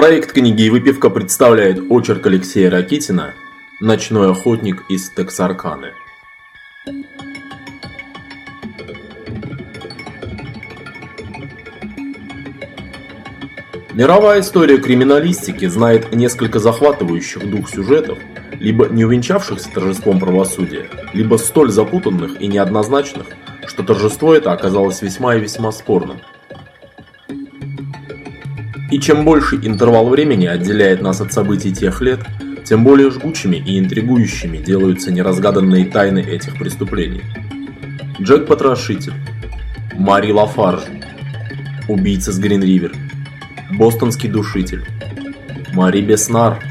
Проект книги и выпивка представляет очерк Алексея Ракитина «Ночной охотник из Тексарканы». Мировая история криминалистики знает несколько захватывающих дух сюжетов, либо не увенчавшихся торжеством правосудия, либо столь запутанных и неоднозначных, что торжество это оказалось весьма и весьма спорным. И чем больше интервал времени отделяет нас от событий тех лет, тем более жгучими и интригующими делаются неразгаданные тайны этих преступлений. Джек Потрошитель, Мари Лафарж, убийца с Гринривер, Бостонский душитель, Мари Беснар.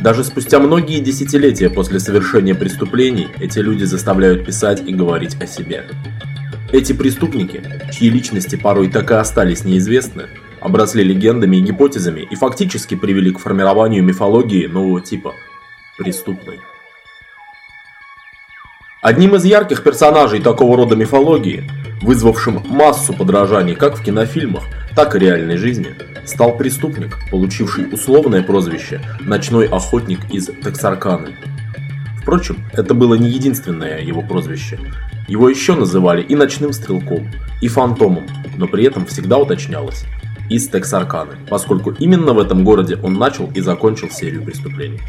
Даже спустя многие десятилетия после совершения преступлений эти люди заставляют писать и говорить о себе. Эти преступники, чьи личности порой так и остались неизвестны, обросли легендами и гипотезами и фактически привели к формированию мифологии нового типа – преступной. Одним из ярких персонажей такого рода мифологии, вызвавшим массу подражаний как в кинофильмах, так и реальной жизни, стал преступник, получивший условное прозвище «Ночной охотник из Тексарканы». Впрочем, это было не единственное его прозвище. Его еще называли и ночным стрелком, и фантомом, но при этом всегда уточнялось из Тексарканы, поскольку именно в этом городе он начал и закончил серию преступлений.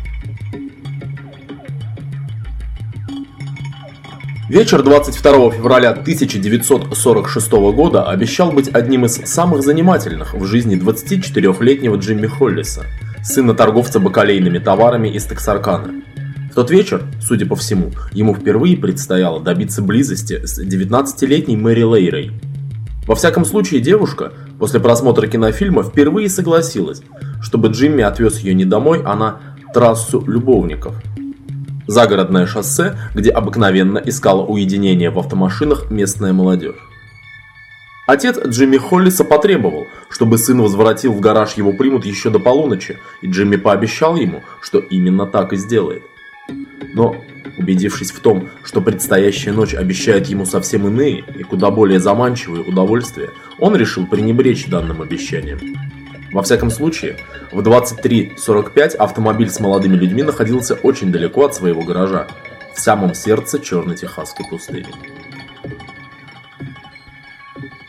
Вечер 22 февраля 1946 года обещал быть одним из самых занимательных в жизни 24-летнего Джимми Холлиса, сына торговца бакалейными товарами из Тексарканы. В тот вечер, судя по всему, ему впервые предстояло добиться близости с 19-летней Мэри Лейрой. Во всяком случае, девушка после просмотра кинофильма впервые согласилась, чтобы Джимми отвез ее не домой, а на трассу любовников – Загородное шоссе, где обыкновенно искала уединение в автомашинах местная молодежь. Отец Джимми Холлиса потребовал, чтобы сын возвратил в гараж его примут еще до полуночи, и Джимми пообещал ему, что именно так и сделает. Но, убедившись в том, что предстоящая ночь обещает ему совсем иные и куда более заманчивые удовольствия, он решил пренебречь данным обещанием. Во всяком случае, в 23.45 автомобиль с молодыми людьми находился очень далеко от своего гаража, в самом сердце черной техасской пустыни.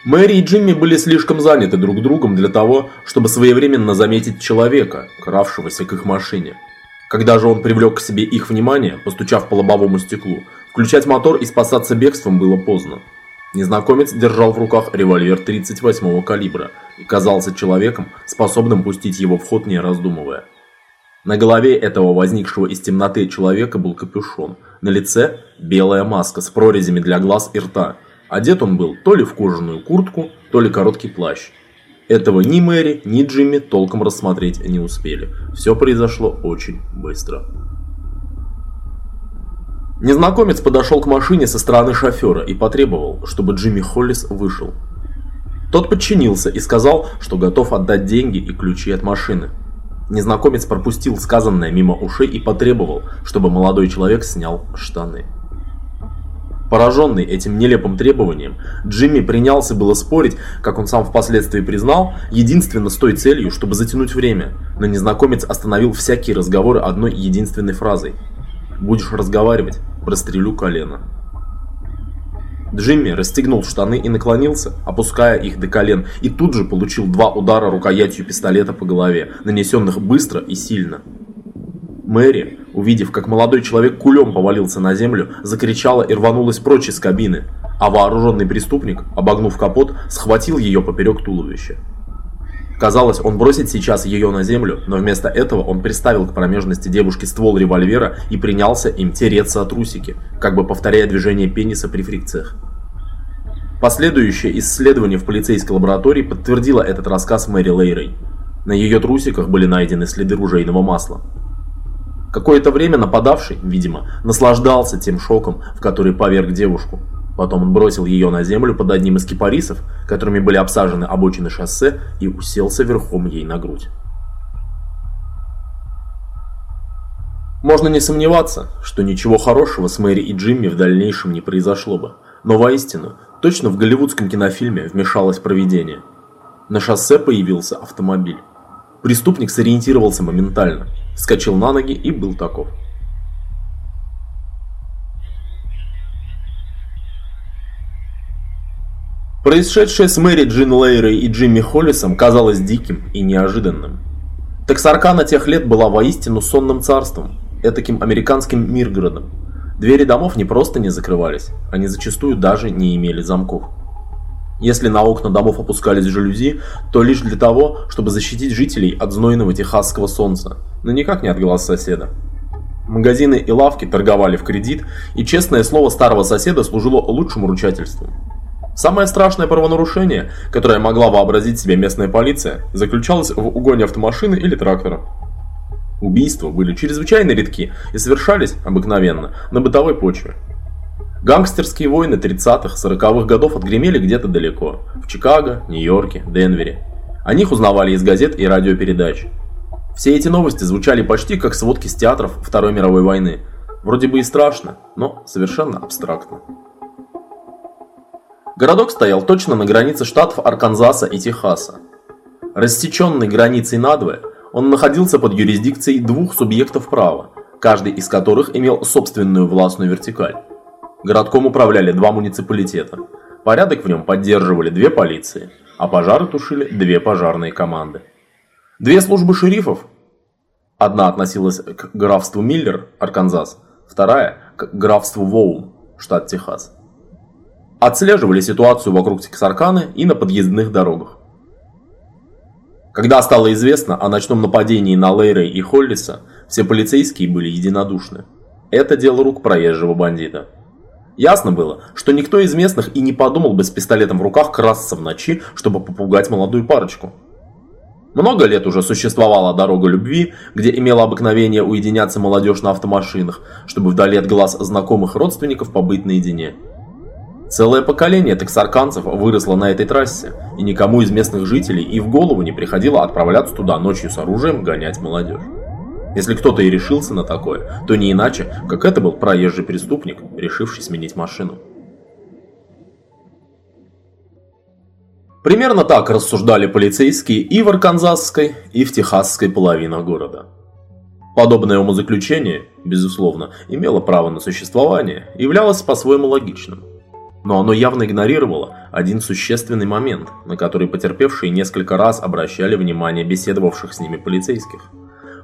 Мэри и Джимми были слишком заняты друг другом для того, чтобы своевременно заметить человека, кравшегося к их машине. Когда же он привлек к себе их внимание, постучав по лобовому стеклу, включать мотор и спасаться бегством было поздно. Незнакомец держал в руках револьвер 38-го калибра и казался человеком, способным пустить его в ход не раздумывая. На голове этого возникшего из темноты человека был капюшон, на лице белая маска с прорезями для глаз и рта. Одет он был то ли в кожаную куртку, то ли короткий плащ. Этого ни Мэри, ни Джимми толком рассмотреть не успели. Все произошло очень быстро. Незнакомец подошел к машине со стороны шофера и потребовал, чтобы Джимми Холлис вышел. Тот подчинился и сказал, что готов отдать деньги и ключи от машины. Незнакомец пропустил сказанное мимо ушей и потребовал, чтобы молодой человек снял штаны. Пораженный этим нелепым требованием, Джимми принялся было спорить, как он сам впоследствии признал, единственно с той целью, чтобы затянуть время, но незнакомец остановил всякие разговоры одной единственной фразой – Будешь разговаривать, прострелю колено. Джимми расстегнул штаны и наклонился, опуская их до колен, и тут же получил два удара рукоятью пистолета по голове, нанесенных быстро и сильно. Мэри, увидев, как молодой человек кулем повалился на землю, закричала и рванулась прочь из кабины, а вооруженный преступник, обогнув капот, схватил ее поперек туловища. Казалось, он бросит сейчас ее на землю, но вместо этого он приставил к промежности девушки ствол револьвера и принялся им тереться от трусики, как бы повторяя движение пениса при фрикциях. Последующее исследование в полицейской лаборатории подтвердило этот рассказ Мэри Лейрой. На ее трусиках были найдены следы ружейного масла. Какое-то время нападавший, видимо, наслаждался тем шоком, в который поверг девушку. Потом он бросил ее на землю под одним из кипарисов, которыми были обсажены обочины шоссе, и уселся верхом ей на грудь. Можно не сомневаться, что ничего хорошего с Мэри и Джимми в дальнейшем не произошло бы. Но воистину, точно в голливудском кинофильме вмешалось провидение. На шоссе появился автомобиль. Преступник сориентировался моментально, вскочил на ноги и был таков. Происшедшее с Мэри Джин Лейрой и Джимми Холлисом казалось диким и неожиданным. Тексаркана тех лет была воистину сонным царством, этаким американским миргородом. Двери домов не просто не закрывались, они зачастую даже не имели замков. Если на окна домов опускались жалюзи, то лишь для того, чтобы защитить жителей от знойного техасского солнца, но никак не от глаз соседа. Магазины и лавки торговали в кредит, и честное слово старого соседа служило лучшим ручательством. Самое страшное правонарушение, которое могла вообразить себе местная полиция, заключалось в угоне автомашины или трактора. Убийства были чрезвычайно редки и совершались, обыкновенно, на бытовой почве. Гангстерские войны 30-х, 40-х годов отгремели где-то далеко, в Чикаго, Нью-Йорке, Денвере. О них узнавали из газет и радиопередач. Все эти новости звучали почти как сводки с театров Второй мировой войны. Вроде бы и страшно, но совершенно абстрактно. Городок стоял точно на границе штатов Арканзаса и Техаса. Рассеченный границей надвое, он находился под юрисдикцией двух субъектов права, каждый из которых имел собственную властную вертикаль. Городком управляли два муниципалитета. Порядок в нем поддерживали две полиции, а пожары тушили две пожарные команды. Две службы шерифов, одна относилась к графству Миллер, Арканзас, вторая к графству Воум, штат Техас отслеживали ситуацию вокруг Тексарканы и на подъездных дорогах. Когда стало известно о ночном нападении на Лейрей и Холлиса, все полицейские были единодушны. Это дело рук проезжего бандита. Ясно было, что никто из местных и не подумал бы с пистолетом в руках красться в ночи, чтобы попугать молодую парочку. Много лет уже существовала дорога любви, где имела обыкновение уединяться молодежь на автомашинах, чтобы вдали от глаз знакомых родственников побыть наедине. Целое поколение тексарканцев выросло на этой трассе, и никому из местных жителей и в голову не приходило отправляться туда ночью с оружием гонять молодежь. Если кто-то и решился на такое, то не иначе, как это был проезжий преступник, решивший сменить машину. Примерно так рассуждали полицейские и в Арканзасской, и в Техасской половинах города. Подобное умозаключение, безусловно, имело право на существование и являлось по-своему логичным – но оно явно игнорировало один существенный момент, на который потерпевшие несколько раз обращали внимание беседовавших с ними полицейских.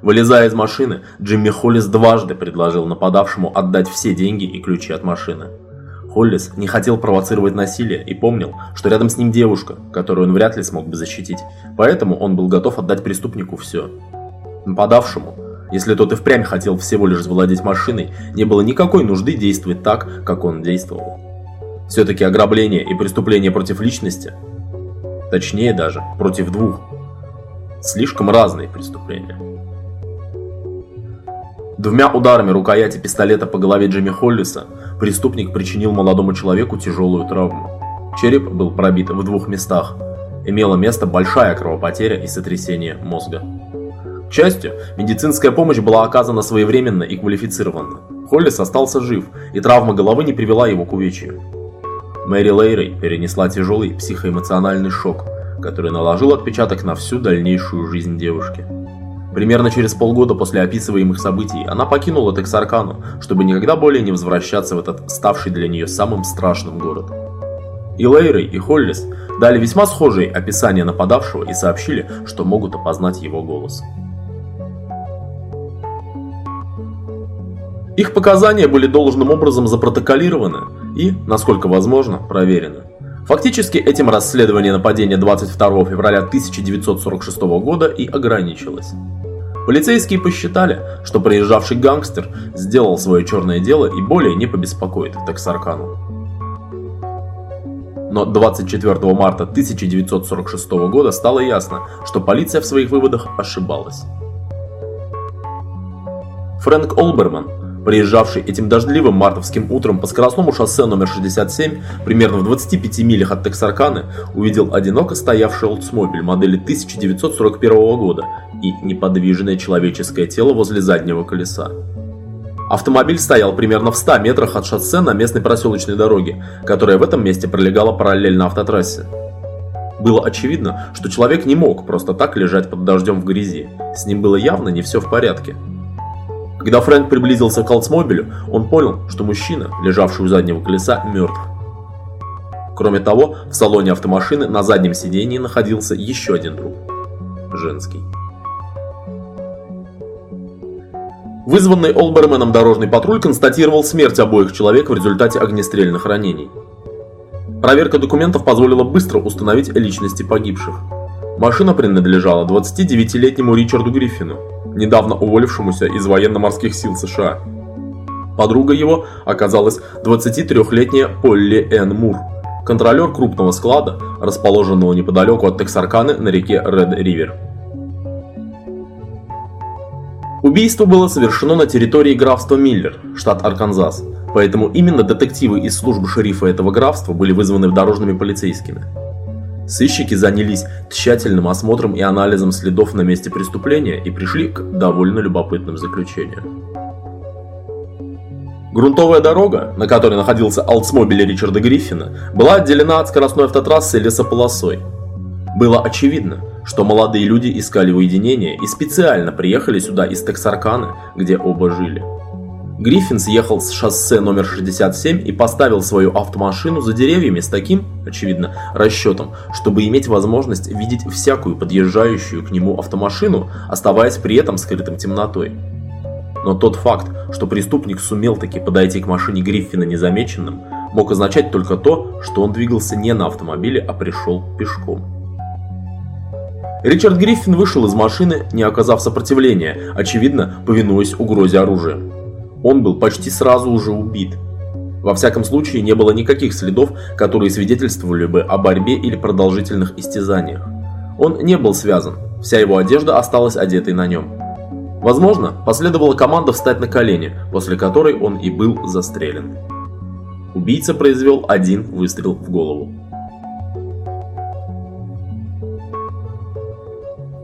Вылезая из машины, Джимми Холлис дважды предложил нападавшему отдать все деньги и ключи от машины. Холлис не хотел провоцировать насилие и помнил, что рядом с ним девушка, которую он вряд ли смог бы защитить, поэтому он был готов отдать преступнику все. Нападавшему, если тот и впрямь хотел всего лишь завладеть машиной, не было никакой нужды действовать так, как он действовал. Все-таки ограбление и преступление против личности, точнее даже, против двух, слишком разные преступления. Двумя ударами рукояти пистолета по голове Джимми Холлиса преступник причинил молодому человеку тяжелую травму. Череп был пробит в двух местах. Имела место большая кровопотеря и сотрясение мозга. К счастью, медицинская помощь была оказана своевременно и квалифицированно. Холлис остался жив, и травма головы не привела его к увечью. Мэри Лейрей перенесла тяжелый психоэмоциональный шок, который наложил отпечаток на всю дальнейшую жизнь девушки. Примерно через полгода после описываемых событий она покинула Тексаркану, чтобы никогда более не возвращаться в этот ставший для нее самым страшным город. И Лейрей, и Холлис дали весьма схожие описания нападавшего и сообщили, что могут опознать его голос. Их показания были должным образом запротоколированы и, насколько возможно, проверены. Фактически этим расследование нападения 22 февраля 1946 года и ограничилось. Полицейские посчитали, что приезжавший гангстер сделал свое черное дело и более не побеспокоит Тексаркану. Но 24 марта 1946 года стало ясно, что полиция в своих выводах ошибалась. Фрэнк Олберман, Приезжавший этим дождливым мартовским утром по скоростному шоссе номер 67, примерно в 25 милях от Тексарканы, увидел одиноко стоявший Oldsmobile модели 1941 года и неподвижное человеческое тело возле заднего колеса. Автомобиль стоял примерно в 100 метрах от шоссе на местной проселочной дороге, которая в этом месте пролегала параллельно автотрассе. Было очевидно, что человек не мог просто так лежать под дождем в грязи. С ним было явно не все в порядке. Когда Фрэнк приблизился к Олдсмобилю, он понял, что мужчина, лежавший у заднего колеса, мертв. Кроме того, в салоне автомашины на заднем сидении находился еще один труп. Женский. Вызванный Олберменом дорожный патруль констатировал смерть обоих человек в результате огнестрельных ранений. Проверка документов позволила быстро установить личности погибших. Машина принадлежала 29-летнему Ричарду Гриффину, недавно уволившемуся из военно-морских сил США. Подруга его оказалась 23-летняя Полли Энн Мур, контролер крупного склада, расположенного неподалеку от Тексарканы на реке Ред-Ривер. Убийство было совершено на территории графства Миллер, штат Арканзас, поэтому именно детективы из службы шерифа этого графства были вызваны дорожными полицейскими. Сыщики занялись тщательным осмотром и анализом следов на месте преступления и пришли к довольно любопытным заключениям. Грунтовая дорога, на которой находился Олдсмобиль Ричарда Гриффина, была отделена от скоростной автотрассы лесополосой. Было очевидно, что молодые люди искали уединения и специально приехали сюда из Тексарканы, где оба жили. Гриффин съехал с шоссе номер 67 и поставил свою автомашину за деревьями с таким, очевидно, расчетом, чтобы иметь возможность видеть всякую подъезжающую к нему автомашину, оставаясь при этом скрытым темнотой. Но тот факт, что преступник сумел таки подойти к машине Гриффина незамеченным, мог означать только то, что он двигался не на автомобиле, а пришел пешком. Ричард Гриффин вышел из машины, не оказав сопротивления, очевидно, повинуясь угрозе оружием. Он был почти сразу уже убит. Во всяком случае, не было никаких следов, которые свидетельствовали бы о борьбе или продолжительных истязаниях. Он не был связан, вся его одежда осталась одетой на нем. Возможно, последовала команда встать на колени, после которой он и был застрелен. Убийца произвел один выстрел в голову.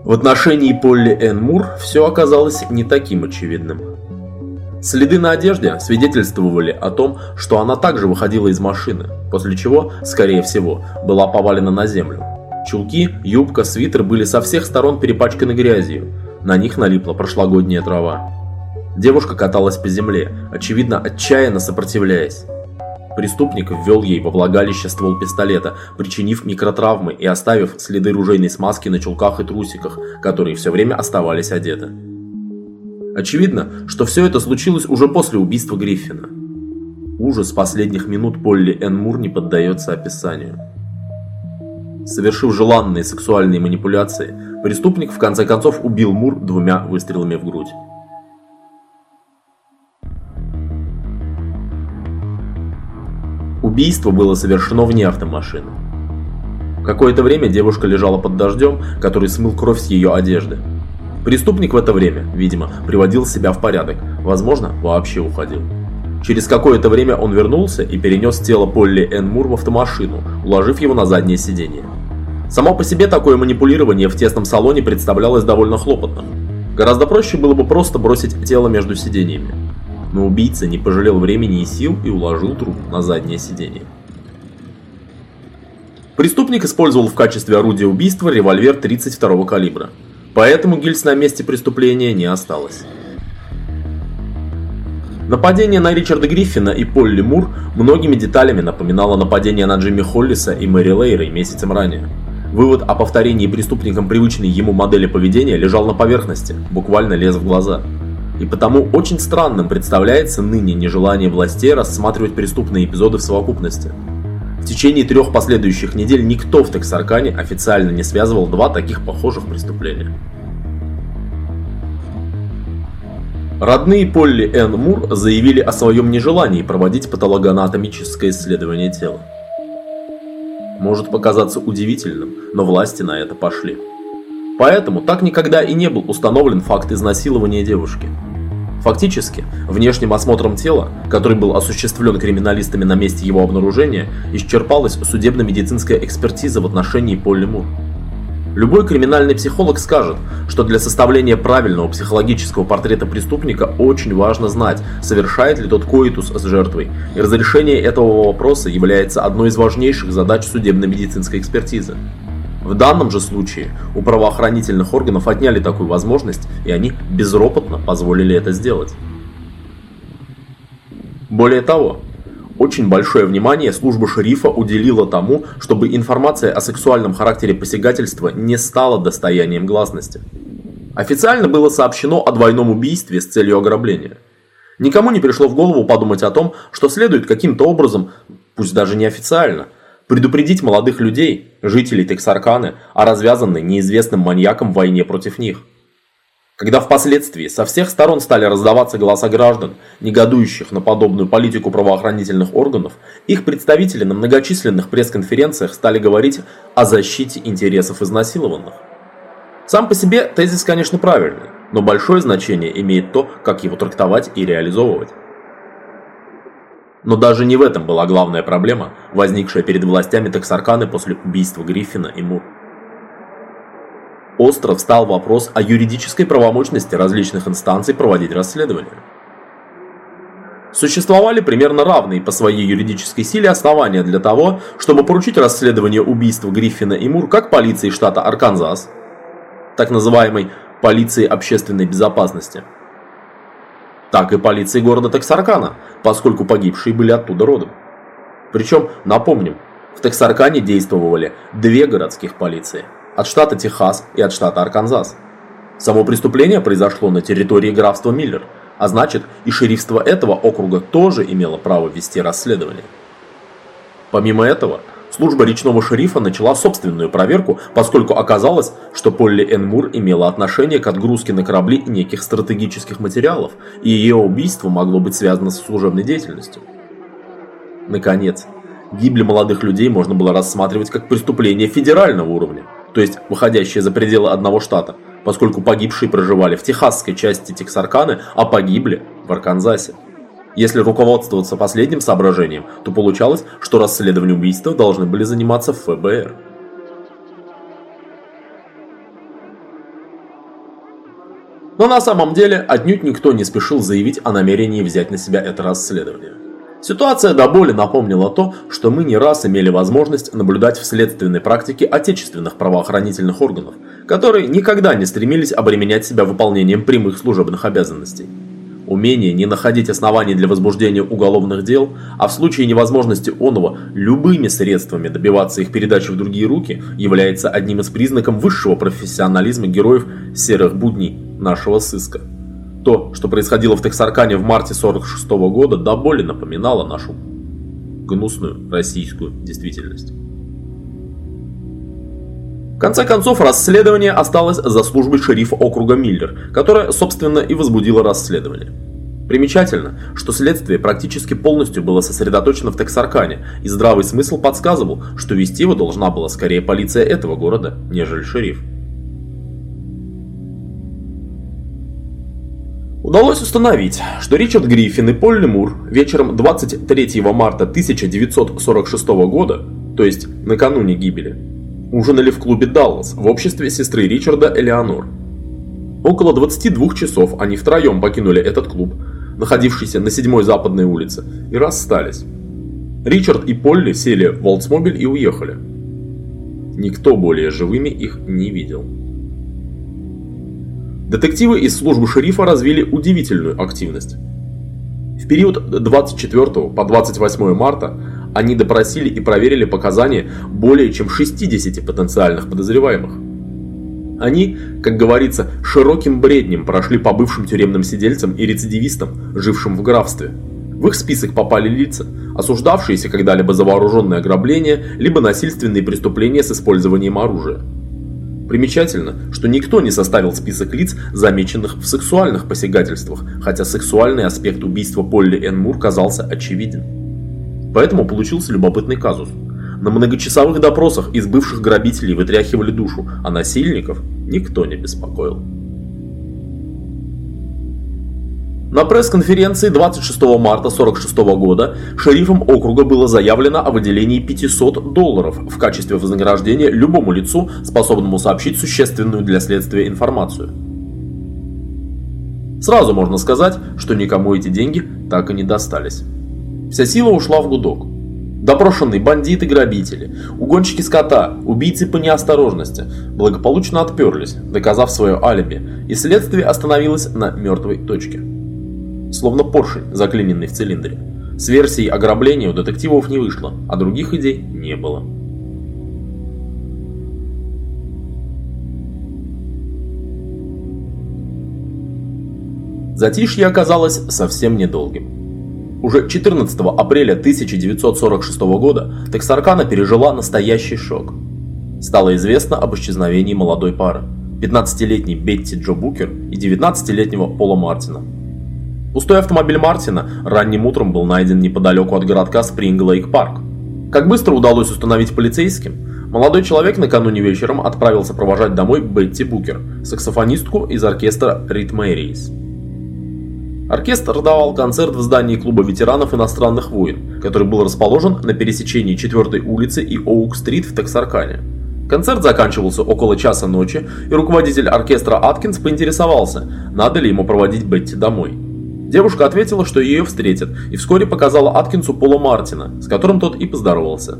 В отношении Полли Энн Мур все оказалось не таким очевидным. Следы на одежде свидетельствовали о том, что она также выходила из машины, после чего, скорее всего, была повалена на землю. Чулки, юбка, свитер были со всех сторон перепачканы грязью, на них налипла прошлогодняя трава. Девушка каталась по земле, очевидно отчаянно сопротивляясь. Преступник ввел ей во влагалище ствол пистолета, причинив микротравмы и оставив следы ружейной смазки на чулках и трусиках, которые все время оставались одеты. Очевидно, что все это случилось уже после убийства Гриффина. Ужас последних минут Полли Энн Мур не поддается описанию. Совершив желанные сексуальные манипуляции, преступник в конце концов убил Мур двумя выстрелами в грудь. Убийство было совершено вне автомашины. Какое-то время девушка лежала под дождем, который смыл кровь с ее одежды. Преступник в это время, видимо, приводил себя в порядок, возможно, вообще уходил. Через какое-то время он вернулся и перенес тело Полли Энн Мур в автомашину, уложив его на заднее сиденье. Само по себе такое манипулирование в тесном салоне представлялось довольно хлопотным. Гораздо проще было бы просто бросить тело между сиденьями но убийца не пожалел времени и сил и уложил труп на заднее сиденье. Преступник использовал в качестве орудия убийства револьвер 32 калибра, поэтому гильз на месте преступления не осталось. Нападение на Ричарда Гриффина и Полли Мур многими деталями напоминало нападение на Джимми Холлиса и Мэри Лейрой месяцем ранее. Вывод о повторении преступником привычной ему модели поведения лежал на поверхности, буквально лез в глаза – и потому очень странным представляется ныне нежелание властей рассматривать преступные эпизоды в совокупности. В течение трех последующих недель никто в Тексаркане официально не связывал два таких похожих преступления. Родные Полли Энн Мур заявили о своем нежелании проводить патологоанатомическое исследование тела. Может показаться удивительным, но власти на это пошли. Поэтому так никогда и не был установлен факт изнасилования девушки. Фактически, внешним осмотром тела, который был осуществлен криминалистами на месте его обнаружения, исчерпалась судебно-медицинская экспертиза в отношении Полли Мур. Любой криминальный психолог скажет, что для составления правильного психологического портрета преступника очень важно знать, совершает ли тот коитус с жертвой, и разрешение этого вопроса является одной из важнейших задач судебно-медицинской экспертизы. В данном же случае у правоохранительных органов отняли такую возможность, и они безропотно позволили это сделать. Более того, очень большое внимание служба шерифа уделила тому, чтобы информация о сексуальном характере посягательства не стала достоянием гласности. Официально было сообщено о двойном убийстве с целью ограбления. Никому не пришло в голову подумать о том, что следует каким-то образом, пусть даже неофициально, предупредить молодых людей, жителей Тексарканы, о развязанной неизвестным маньяком войне против них. Когда впоследствии со всех сторон стали раздаваться голоса граждан, негодующих на подобную политику правоохранительных органов, их представители на многочисленных пресс-конференциях стали говорить о защите интересов изнасилованных. Сам по себе тезис, конечно, правильный, но большое значение имеет то, как его трактовать и реализовывать. Но даже не в этом была главная проблема, возникшая перед властями Тексарканы после убийства Гриффина и Мур остро встал вопрос о юридической правомощности различных инстанций проводить расследование. Существовали примерно равные по своей юридической силе основания для того, чтобы поручить расследование убийства Гриффина и Мур как полиции штата Арканзас, так называемой полиции общественной безопасности, так и полиции города Тексаркана, поскольку погибшие были оттуда родом. Причем, напомним, в Тексаркане действовали две городских полиции – от штата Техас и от штата Арканзас. Само преступление произошло на территории графства Миллер, а значит и шерифство этого округа тоже имело право вести расследование. Помимо этого, служба речного шерифа начала собственную проверку, поскольку оказалось, что Полли Энмур имела отношение к отгрузке на корабли неких стратегических материалов, и ее убийство могло быть связано с служебной деятельностью. Наконец, гибель молодых людей можно было рассматривать как преступление федерального уровня – то есть выходящие за пределы одного штата, поскольку погибшие проживали в техасской части Тексарканы, а погибли в Арканзасе. Если руководствоваться последним соображением, то получалось, что расследованием убийства должны были заниматься ФБР. Но на самом деле отнюдь никто не спешил заявить о намерении взять на себя это расследование. Ситуация до боли напомнила то, что мы не раз имели возможность наблюдать в следственной практике отечественных правоохранительных органов, которые никогда не стремились обременять себя выполнением прямых служебных обязанностей. Умение не находить оснований для возбуждения уголовных дел, а в случае невозможности оного любыми средствами добиваться их передачи в другие руки, является одним из признаков высшего профессионализма героев серых будней нашего сыска. То, что происходило в Тексаркане в марте 46 -го года, до боли напоминало нашу гнусную российскую действительность. В конце концов, расследование осталось за службой шерифа округа Миллер, которая, собственно, и возбудила расследование. Примечательно, что следствие практически полностью было сосредоточено в Тексаркане, и здравый смысл подсказывал, что вести его должна была скорее полиция этого города, нежели шериф. Удалось установить, что Ричард Гриффин и Полли Мур вечером 23 марта 1946 года, то есть накануне гибели, ужинали в клубе «Даллас» в обществе сестры Ричарда Элеонор. Около 22 часов они втроем покинули этот клуб, находившийся на 7 западной улице, и расстались. Ричард и Полли сели в Волтсмобиль и уехали. Никто более живыми их не видел. Детективы из службы шерифа развили удивительную активность. В период 24 по 28 марта они допросили и проверили показания более чем 60 потенциальных подозреваемых. Они, как говорится, широким бреднем прошли по бывшим тюремным сидельцам и рецидивистам, жившим в графстве. В их список попали лица, осуждавшиеся когда-либо за вооруженное ограбление, либо насильственные преступления с использованием оружия. Примечательно, что никто не составил список лиц, замеченных в сексуальных посягательствах, хотя сексуальный аспект убийства Полли Энн Мур казался очевиден. Поэтому получился любопытный казус. На многочасовых допросах из бывших грабителей вытряхивали душу, а насильников никто не беспокоил. На пресс-конференции 26 марта 1946 года шерифом округа было заявлено о выделении 500 долларов в качестве вознаграждения любому лицу, способному сообщить существенную для следствия информацию. Сразу можно сказать, что никому эти деньги так и не достались. Вся сила ушла в гудок. Допрошенные бандиты-грабители, угонщики скота, убийцы по неосторожности благополучно отперлись, доказав свое алиби, и следствие остановилось на мертвой точке. Словно поршень, заклиненный в цилиндре. С версией ограбления у детективов не вышло, а других идей не было. Затишье оказалось совсем недолгим. Уже 14 апреля 1946 года Тексаркана пережила настоящий шок. Стало известно об исчезновении молодой пары, 15-летней Бетти Джо Букер и 19-летнего Пола Мартина. Пустой автомобиль Мартина ранним утром был найден неподалеку от городка Спринг-Лейк-Парк. Как быстро удалось установить полицейским, молодой человек накануне вечером отправился провожать домой Бетти Букер, саксофонистку из оркестра Rhythmaires. Оркестр давал концерт в здании клуба ветеранов иностранных войн, который был расположен на пересечении 4 улицы и Оук-стрит в Тексаркане. Концерт заканчивался около часа ночи, и руководитель оркестра Аткинс поинтересовался, надо ли ему проводить Бетти домой. Девушка ответила, что ее встретят, и вскоре показала Аткинсу Пола Мартина, с которым тот и поздоровался.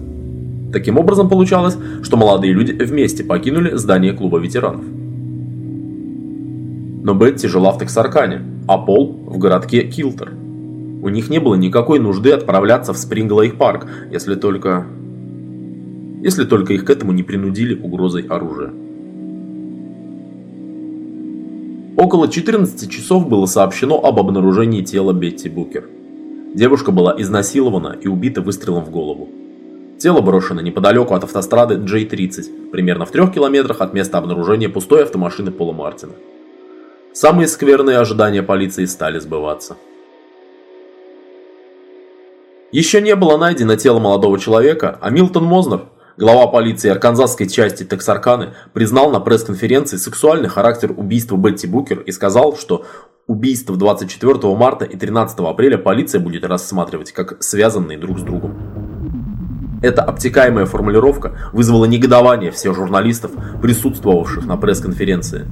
Таким образом получалось, что молодые люди вместе покинули здание клуба ветеранов. Но Бетти жила в Тексаркане, а Пол в городке Килтер. У них не было никакой нужды отправляться в Спринглейк парк, если только... Если только их к этому не принудили угрозой оружия. Около 14 часов было сообщено об обнаружении тела Бетти Букер. Девушка была изнасилована и убита выстрелом в голову. Тело брошено неподалеку от автострады J-30, примерно в трех километрах от места обнаружения пустой автомашины Пола Мартина. Самые скверные ожидания полиции стали сбываться. Еще не было найдено тело молодого человека, а Милтон Мознер, глава полиции арканзасской части Тексарканы, признал на пресс-конференции сексуальный характер убийства Бетти Букер и сказал, что убийство 24 марта и 13 апреля полиция будет рассматривать как связанные друг с другом. Эта обтекаемая формулировка вызвала негодование всех журналистов, присутствовавших на пресс-конференции.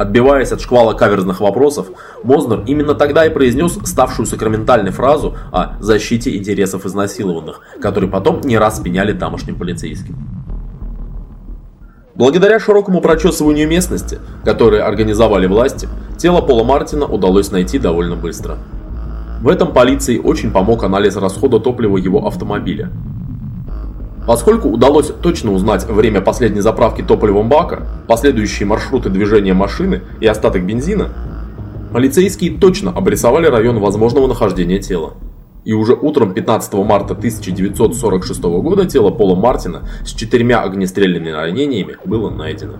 Отбиваясь от шквала каверзных вопросов, Мознер именно тогда и произнес ставшую сакраментальной фразу о защите интересов изнасилованных, которую потом не раз пеняли тамошним полицейским. Благодаря широкому прочесыванию местности, которое организовали власти, тело Пола Мартина удалось найти довольно быстро. В этом полиции очень помог анализ расхода топлива его автомобиля. Поскольку удалось точно узнать время последней заправки топливом бака, последующие маршруты движения машины и остаток бензина, полицейские точно обрисовали район возможного нахождения тела. И уже утром 15 марта 1946 года тело Пола Мартина с четырьмя огнестрельными ранениями было найдено.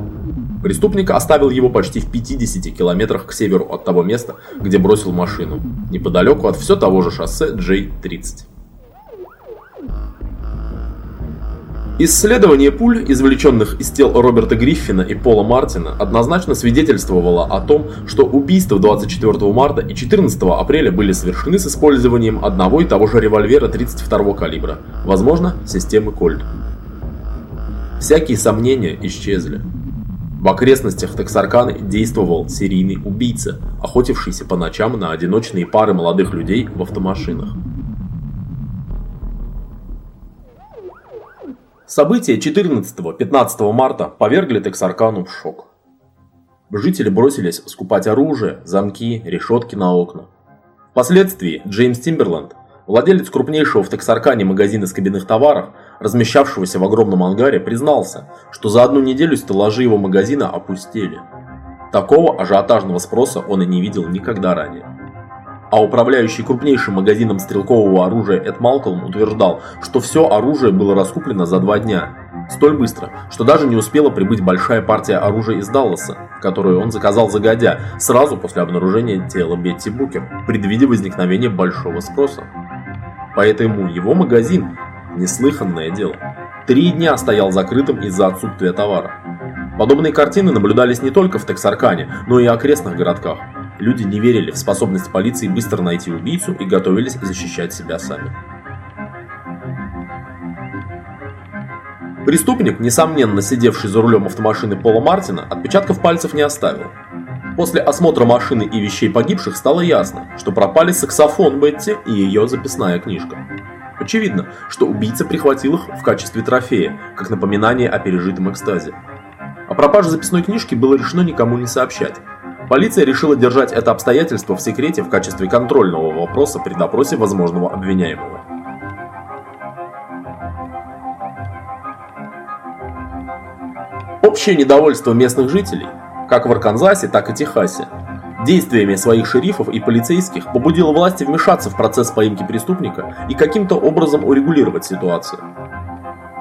Преступник оставил его почти в 50 километрах к северу от того места, где бросил машину, неподалеку от все того же шоссе J-30. Исследование пуль, извлеченных из тел Роберта Гриффина и Пола Мартина, однозначно свидетельствовало о том, что убийства 24 марта и 14 апреля были совершены с использованием одного и того же револьвера 32 калибра, возможно, системы Кольт. Всякие сомнения исчезли. В окрестностях Тексарканы действовал серийный убийца, охотившийся по ночам на одиночные пары молодых людей в автомашинах. События 14-15 марта повергли Тексаркану в шок. Жители бросились скупать оружие, замки, решетки на окна. Впоследствии Джеймс Тимберленд, владелец крупнейшего в Тексаркане магазина скобяных товаров, размещавшегося в огромном ангаре, признался, что за одну неделю стеллажи его магазина опустели. Такого ажиотажного спроса он и не видел никогда ранее а управляющий крупнейшим магазином стрелкового оружия Эд Малкольм утверждал, что все оружие было раскуплено за два дня. Столь быстро, что даже не успела прибыть большая партия оружия из Далласа, которую он заказал загодя, сразу после обнаружения тела Бетти Букер, предвидя возникновение большого спроса. Поэтому его магазин – неслыханное дело. Три дня стоял закрытым из-за отсутствия товара. Подобные картины наблюдались не только в Тексаркане, но и окрестных городках. Люди не верили в способность полиции быстро найти убийцу и готовились защищать себя сами. Преступник, несомненно сидевший за рулем автомашины Пола Мартина, отпечатков пальцев не оставил. После осмотра машины и вещей погибших стало ясно, что пропали саксофон Бетти и ее записная книжка. Очевидно, что убийца прихватил их в качестве трофея, как напоминание о пережитом экстазе. О пропаже записной книжки было решено никому не сообщать. Полиция решила держать это обстоятельство в секрете в качестве контрольного вопроса при допросе возможного обвиняемого. Общее недовольство местных жителей, как в Арканзасе, так и Техасе, действиями своих шерифов и полицейских побудило власти вмешаться в процесс поимки преступника и каким-то образом урегулировать ситуацию.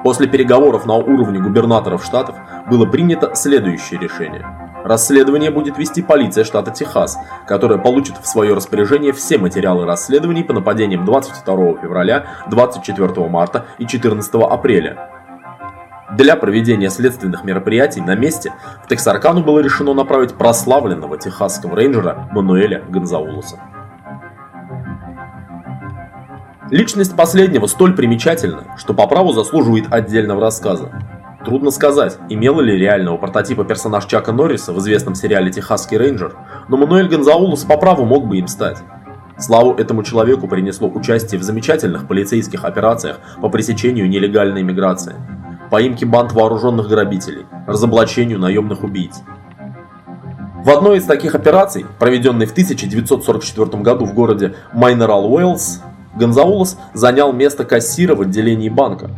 После переговоров на уровне губернаторов штатов было принято следующее решение. Расследование будет вести полиция штата Техас, которая получит в свое распоряжение все материалы расследований по нападениям 22 февраля, 24 марта и 14 апреля, для проведения следственных мероприятий на месте в Тексаркану было решено направить прославленного техасского рейнджера Мануэля Гонзаулоса. Личность последнего столь примечательна, что по праву заслуживает отдельного рассказа. Трудно сказать, имел ли реального прототипа персонаж Чака Норриса в известном сериале «Техасский рейнджер», но Мануэль Гонзаулос по праву мог бы им стать. Славу этому человеку принесло участие в замечательных полицейских операциях по пресечению нелегальной миграции – поимке банд вооруженных грабителей, разоблачению наемных убийц. В одной из таких операций, проведенной в 1944 году в городе Майнерал Уэллс, Гонзаулос занял место кассира в отделении банка,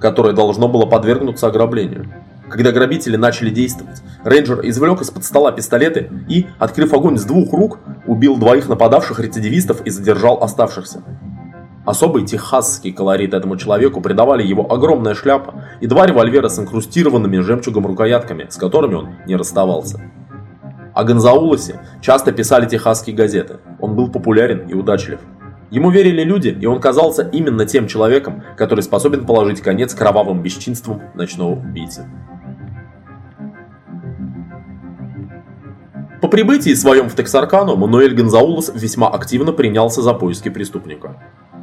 которое должно было подвергнуться ограблению. Когда грабители начали действовать, рейнджер извлек из-под стола пистолеты и, открыв огонь с двух рук, убил двоих нападавших рецидивистов и задержал оставшихся. Особый техасский колорит этому человеку придавали его огромная шляпа и два револьвера с инкрустированными жемчугом рукоятками, с которыми он не расставался. О Гонзаулосе часто писали техасские газеты. Он был популярен и удачлив. Ему верили люди, и он казался именно тем человеком, который способен положить конец кровавым бесчинствам ночного убийцы. По прибытии своем в Тексаркану Мануэль Гонзаулос весьма активно принялся за поиски преступника.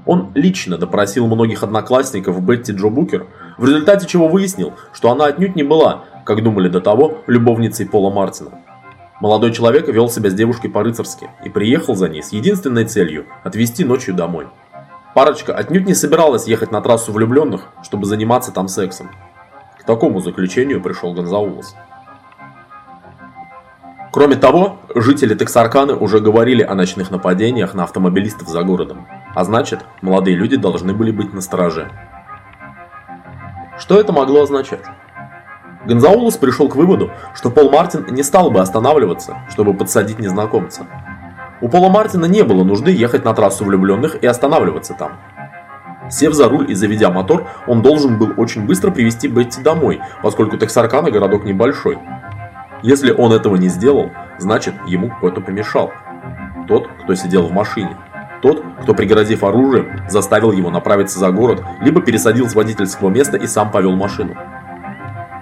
Он лично допросил многих одноклассников Бетти Джо Букер, в результате чего выяснил, что она отнюдь не была, как думали до того, любовницей Пола Мартина. Молодой человек вел себя с девушкой по-рыцарски и приехал за ней с единственной целью – отвезти ночью домой. Парочка отнюдь не собиралась ехать на трассу влюбленных, чтобы заниматься там сексом. К такому заключению пришел Гонзаулос. Кроме того, жители Тексарканы уже говорили о ночных нападениях на автомобилистов за городом. А значит, молодые люди должны были быть на страже. Что это могло означать? Гонзаулос пришел к выводу, что Пол Мартин не стал бы останавливаться, чтобы подсадить незнакомца. У Пола Мартина не было нужды ехать на трассу влюбленных и останавливаться там. Сев за руль и заведя мотор, он должен был очень быстро привести Бетти домой, поскольку Тексаркана городок небольшой. Если он этого не сделал, значит ему кто-то помешал. Тот, кто сидел в машине. Тот, кто, пригрозив оружием, заставил его направиться за город, либо пересадил с водительского места и сам повел машину.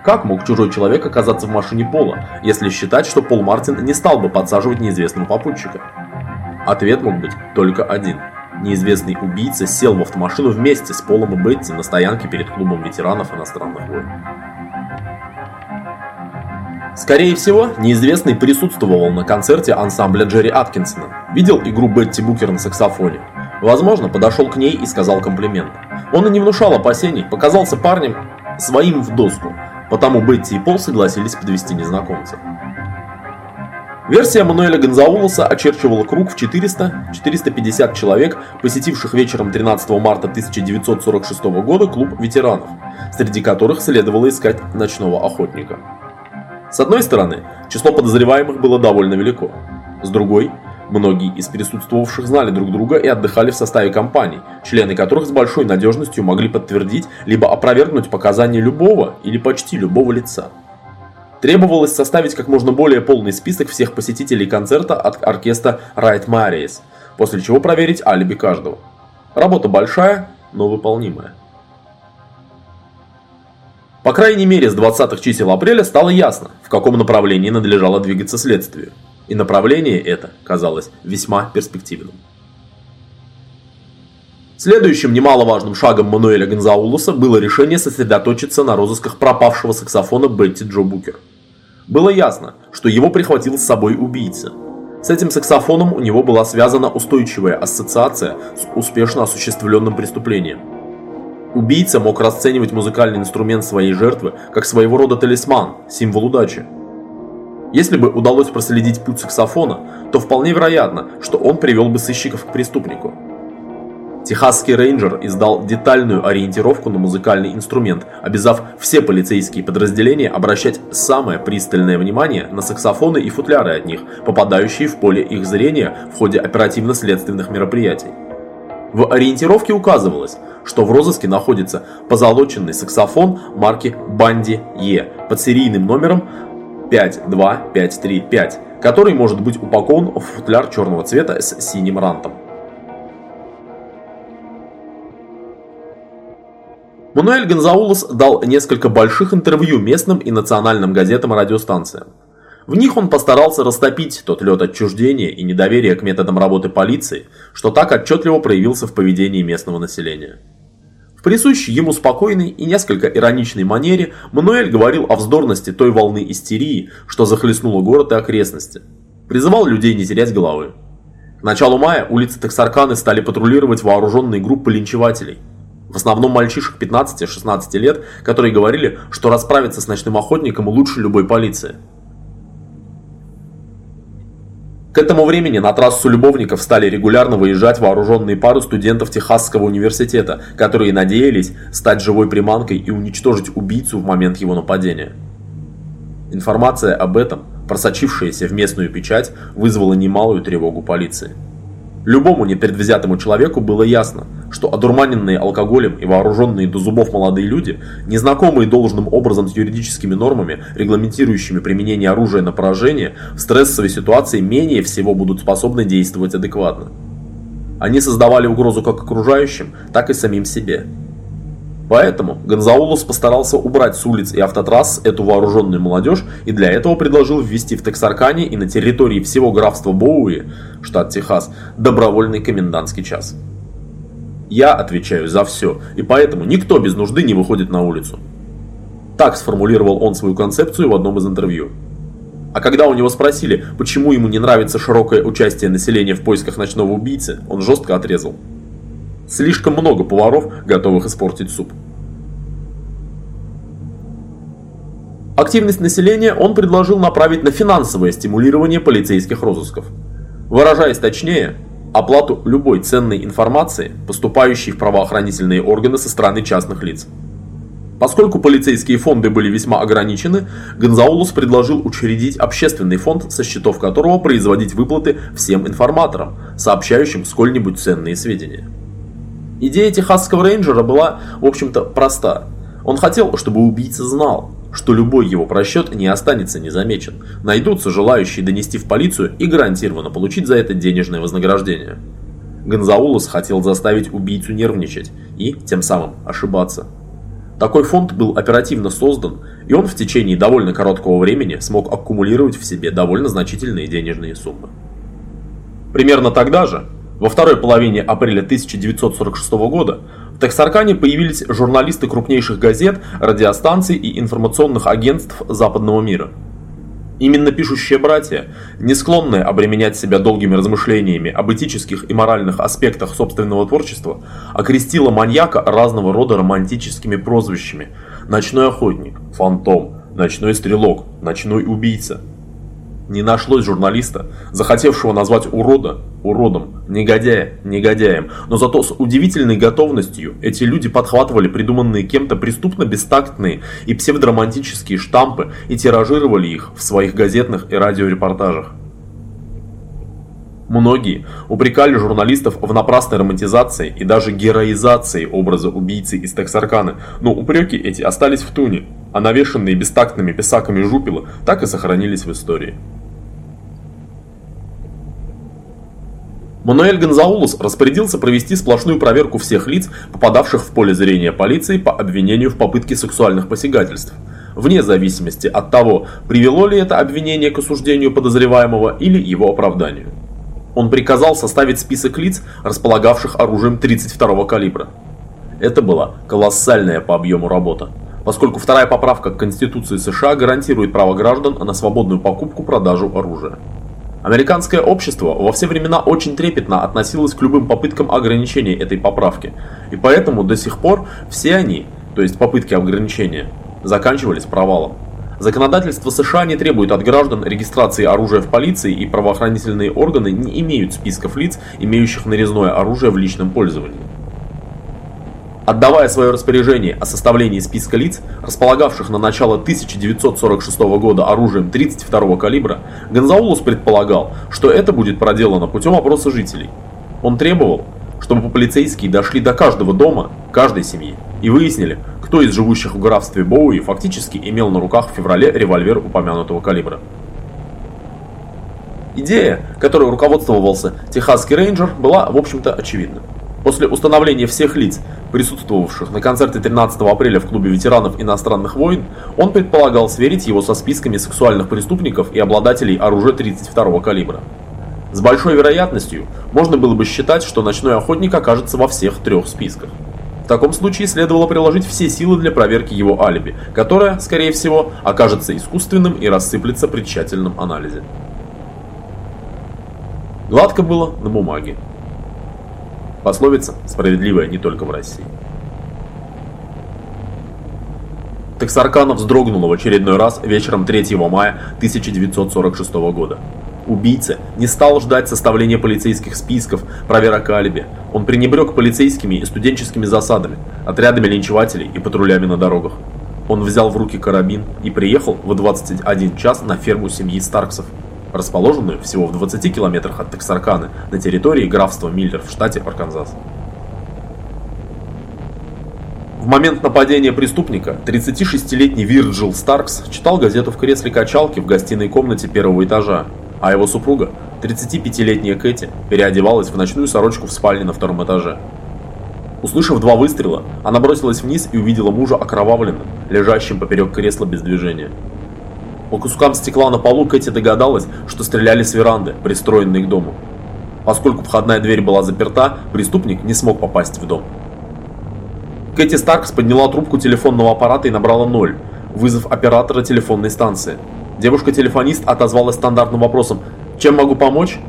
Как мог чужой человек оказаться в машине Пола, если считать, что Пол Мартин не стал бы подсаживать неизвестного попутчика? Ответ мог быть только один. Неизвестный убийца сел в автомашину вместе с Полом и Бетти на стоянке перед клубом ветеранов иностранных войн. Скорее всего, неизвестный присутствовал на концерте ансамбля Джерри Аткинсона, видел игру Бетти Букер на саксофоне. Возможно, подошел к ней и сказал комплимент. Он и не внушал опасений, показался парнем своим в доску, потому Бетти и Пол согласились подвести незнакомца. Версия Мануэля Гонзаулоса очерчивала круг в 400-450 человек, посетивших вечером 13 марта 1946 года клуб ветеранов, среди которых следовало искать ночного охотника. С одной стороны, число подозреваемых было довольно велико. С другой, многие из присутствовавших знали друг друга и отдыхали в составе компаний, члены которых с большой надежностью могли подтвердить либо опровергнуть показания любого или почти любого лица. Требовалось составить как можно более полный список всех посетителей концерта от оркестра Right Maries, после чего проверить алиби каждого. Работа большая, но выполнимая. По крайней мере, с 20-х чисел апреля стало ясно, в каком направлении надлежало двигаться следствию. И направление это казалось весьма перспективным. Следующим немаловажным шагом Мануэля Гонзаулоса было решение сосредоточиться на розысках пропавшего саксофона Бетти Джо Букер. Было ясно, что его прихватил с собой убийца. С этим саксофоном у него была связана устойчивая ассоциация с успешно осуществленным преступлением. Убийца мог расценивать музыкальный инструмент своей жертвы как своего рода талисман, символ удачи. Если бы удалось проследить путь саксофона, то вполне вероятно, что он привел бы сыщиков к преступнику. Техасский рейнджер издал детальную ориентировку на музыкальный инструмент, обязав все полицейские подразделения обращать самое пристальное внимание на саксофоны и футляры от них, попадающие в поле их зрения в ходе оперативно-следственных мероприятий. В ориентировке указывалось, что в розыске находится позолоченный саксофон марки Банди Е под серийным номером 52535, который может быть упакован в футляр черного цвета с синим рантом. Мануэль Гонзаулос дал несколько больших интервью местным и национальным газетам и радиостанциям. В них он постарался растопить тот лед отчуждения и недоверия к методам работы полиции, что так отчетливо проявился в поведении местного населения. Присущей ему спокойной и несколько ироничной манере Мануэль говорил о вздорности той волны истерии, что захлестнула город и окрестности. Призывал людей не терять головы. К началу мая улицы Тексарканы стали патрулировать вооруженные группы линчевателей. В основном мальчишек 15-16 лет, которые говорили, что расправиться с ночным охотником лучше любой полиции. К этому времени на трассу любовников стали регулярно выезжать вооруженные пары студентов Техасского университета, которые надеялись стать живой приманкой и уничтожить убийцу в момент его нападения. Информация об этом, просочившаяся в местную печать, вызвала немалую тревогу полиции. Любому непредвзятому человеку было ясно, что одурманенные алкоголем и вооруженные до зубов молодые люди, незнакомые должным образом с юридическими нормами, регламентирующими применение оружия на поражение, в стрессовой ситуации менее всего будут способны действовать адекватно. Они создавали угрозу как окружающим, так и самим себе. Поэтому Гонзаулос постарался убрать с улиц и автотрасс эту вооруженную молодежь и для этого предложил ввести в Тексаркане и на территории всего графства Боуи, штат Техас, добровольный комендантский час. Я отвечаю за все, и поэтому никто без нужды не выходит на улицу. Так сформулировал он свою концепцию в одном из интервью. А когда у него спросили, почему ему не нравится широкое участие населения в поисках ночного убийцы, он жестко отрезал. Слишком много поваров, готовых испортить суп. Активность населения он предложил направить на финансовое стимулирование полицейских розысков. Выражаясь точнее, оплату любой ценной информации, поступающей в правоохранительные органы со стороны частных лиц. Поскольку полицейские фонды были весьма ограничены, Гонзаулус предложил учредить общественный фонд, со счетов которого производить выплаты всем информаторам, сообщающим сколь-нибудь ценные сведения. Идея техасского рейнджера была, в общем-то, проста. Он хотел, чтобы убийца знал, что любой его просчет не останется незамечен. Найдутся желающие донести в полицию и гарантированно получить за это денежное вознаграждение. Гонзаулос хотел заставить убийцу нервничать и, тем самым, ошибаться. Такой фонд был оперативно создан, и он в течение довольно короткого времени смог аккумулировать в себе довольно значительные денежные суммы. Примерно тогда же, во второй половине апреля 1946 года в Тексаркане появились журналисты крупнейших газет, радиостанций и информационных агентств западного мира. Именно пишущие братья, не склонные обременять себя долгими размышлениями об этических и моральных аспектах собственного творчества, окрестила маньяка разного рода романтическими прозвищами «Ночной охотник», «Фантом», «Ночной стрелок», «Ночной убийца», не нашлось журналиста, захотевшего назвать урода уродом, негодяя негодяем, но зато с удивительной готовностью эти люди подхватывали придуманные кем-то преступно бестактные и псевдоромантические штампы и тиражировали их в своих газетных и радиорепортажах. Многие упрекали журналистов в напрасной романтизации и даже героизации образа убийцы из Тексарканы, но упреки эти остались в туне, а навешанные бестактными писаками жупила так и сохранились в истории. Мануэль Гонзаулос распорядился провести сплошную проверку всех лиц, попадавших в поле зрения полиции по обвинению в попытке сексуальных посягательств, вне зависимости от того, привело ли это обвинение к осуждению подозреваемого или его оправданию. Он приказал составить список лиц, располагавших оружием 32-го калибра. Это была колоссальная по объему работа, поскольку вторая поправка к Конституции США гарантирует право граждан на свободную покупку-продажу оружия. Американское общество во все времена очень трепетно относилось к любым попыткам ограничения этой поправки, и поэтому до сих пор все они, то есть попытки ограничения, заканчивались провалом. Законодательство США не требует от граждан регистрации оружия в полиции, и правоохранительные органы не имеют списков лиц, имеющих нарезное оружие в личном пользовании. Отдавая свое распоряжение о составлении списка лиц, располагавших на начало 1946 года оружием 32 калибра, Гонзаулус предполагал, что это будет проделано путем опроса жителей. Он требовал, чтобы полицейские дошли до каждого дома, каждой семьи и выяснили, кто из живущих в графстве Боуи фактически имел на руках в феврале револьвер упомянутого калибра. Идея, которой руководствовался Техасский рейнджер, была, в общем-то, очевидна. После установления всех лиц, присутствовавших на концерте 13 апреля в клубе ветеранов иностранных войн, он предполагал сверить его со списками сексуальных преступников и обладателей оружия 32 калибра. С большой вероятностью можно было бы считать, что ночной охотник окажется во всех трех списках. В таком случае следовало приложить все силы для проверки его алиби, которое, скорее всего, окажется искусственным и рассыплется при тщательном анализе. Гладко было на бумаге. Пословица справедливая не только в России. Тексаркана вздрогнула в очередной раз вечером 3 мая 1946 года. Убийца не стал ждать составления полицейских списков, проверок алиби. Он пренебрег полицейскими и студенческими засадами, отрядами линчевателей и патрулями на дорогах. Он взял в руки карабин и приехал в 21 час на ферму семьи Старксов, расположенную всего в 20 километрах от Тексарканы на территории графства Миллер в штате Арканзас. В момент нападения преступника 36-летний Вирджил Старкс читал газету в кресле качалки в гостиной комнате первого этажа, а его супруга, 35-летняя Кэти, переодевалась в ночную сорочку в спальне на втором этаже. Услышав два выстрела, она бросилась вниз и увидела мужа окровавленным, лежащим поперек кресла без движения. По кускам стекла на полу Кэти догадалась, что стреляли с веранды, пристроенной к дому. Поскольку входная дверь была заперта, преступник не смог попасть в дом. Кэти Старкс подняла трубку телефонного аппарата и набрала ноль, вызов оператора телефонной станции. Девушка-телефонист отозвалась стандартным вопросом «Чем могу помочь?».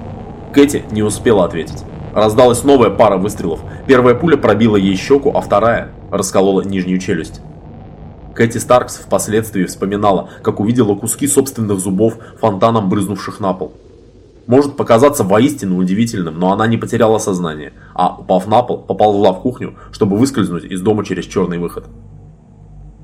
Кэти не успела ответить. Раздалась новая пара выстрелов. Первая пуля пробила ей щеку, а вторая расколола нижнюю челюсть. Кэти Старкс впоследствии вспоминала, как увидела куски собственных зубов, фонтаном брызнувших на пол. Может показаться воистину удивительным, но она не потеряла сознание, а, упав на пол, поползла в кухню, чтобы выскользнуть из дома через черный выход.